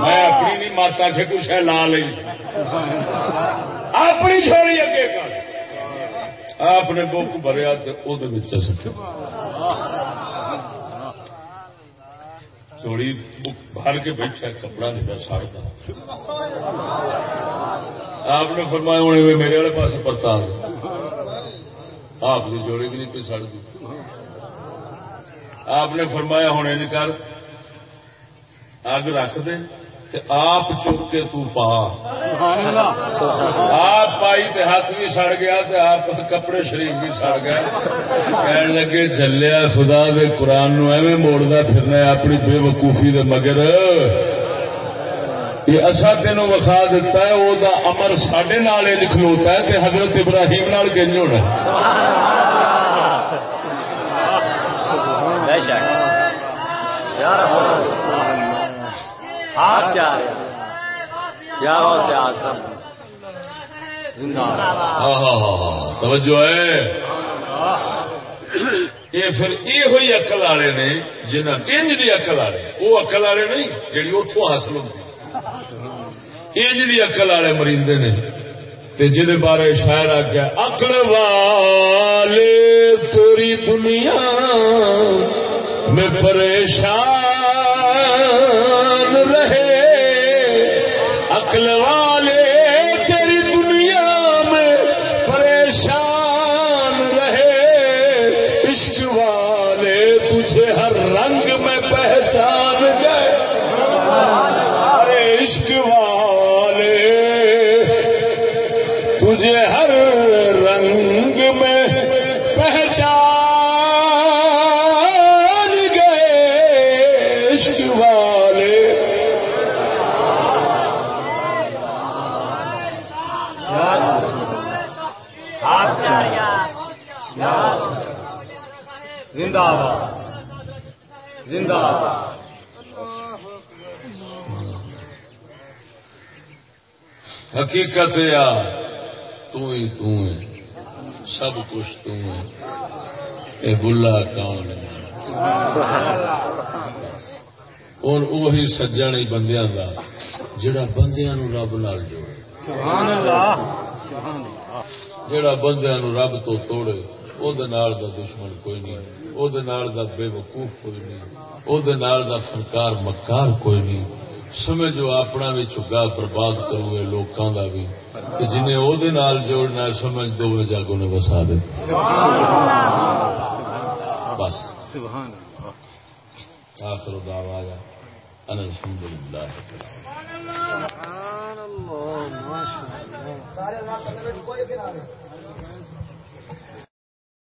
[SPEAKER 2] میں اپنی نہیں ماتا سے کچھ ہے لا لی اپنی جوڑی اگے کر۔ آپ نے بک بھریا تو سٹیا چوڑی بھر کے بیٹھا کپڑا نہیں تھا سڑتا آپ نے فرمایا ہونے میرے والے پاس پتا آپ کی جوڑی بھی نہیں پی سڑتی آپ نے فرمایا ہونے نہیں کر۔ اگ رکھ دے تے آپ چک کے تو پا۔ آپ پائی تے ہاتھ بھی سڑ گیا تے آپ کپڑے شریف بھی سڑ گئے کہنے لگے چلیا خدا دے قرآن نو ایویں موڑتا پھرنا اپنی بے وقوفی دے مگر یہ اصا تینوں وکھا دیتا ہے وہ دا امر سڈے نال لکھلوتا ہے تے حضرت ابراہیم نال گنج ہونا ہاں ہاں ہاں توجہ ہے۔ یہ پھر یہ ہوئی اقل والے نے جنہ انج دی اقل والے وہ اقل والے نہیں جی اتوں حاصل ہوتی انج دی اقل والے مریندے نے، تے جے بارے شاعر آ گیا اقل والے تیری دنیا میں پریشان حقیقت یا تو ہی تو ہے سب کچھ تو ہے اے بلا کون ہے؟ اور وہی سجن ہی بندیاں دا جڑا بندیاں نو رب نال جوڑے۔
[SPEAKER 4] سبحان اللہ سبحان اللہ
[SPEAKER 2] جڑا بندیاں نو رب تو توڑے او دے نال دا دشمن کوئی نہیں او دے نال دا بے وقوف کوئی نہیں او دے نال دا فنکار مکار کوئی نہیں۔ سمجھو اپنا بھی چگا برباد کرو، لوکاں دا بھی۔ جنہیں او دے نال جوڑنا ہے، سمجھ دو میں جاگو نے وسا دے۔ بس۔ آخر دعوانا ان الحمدللہ
[SPEAKER 1] سبحان اللہ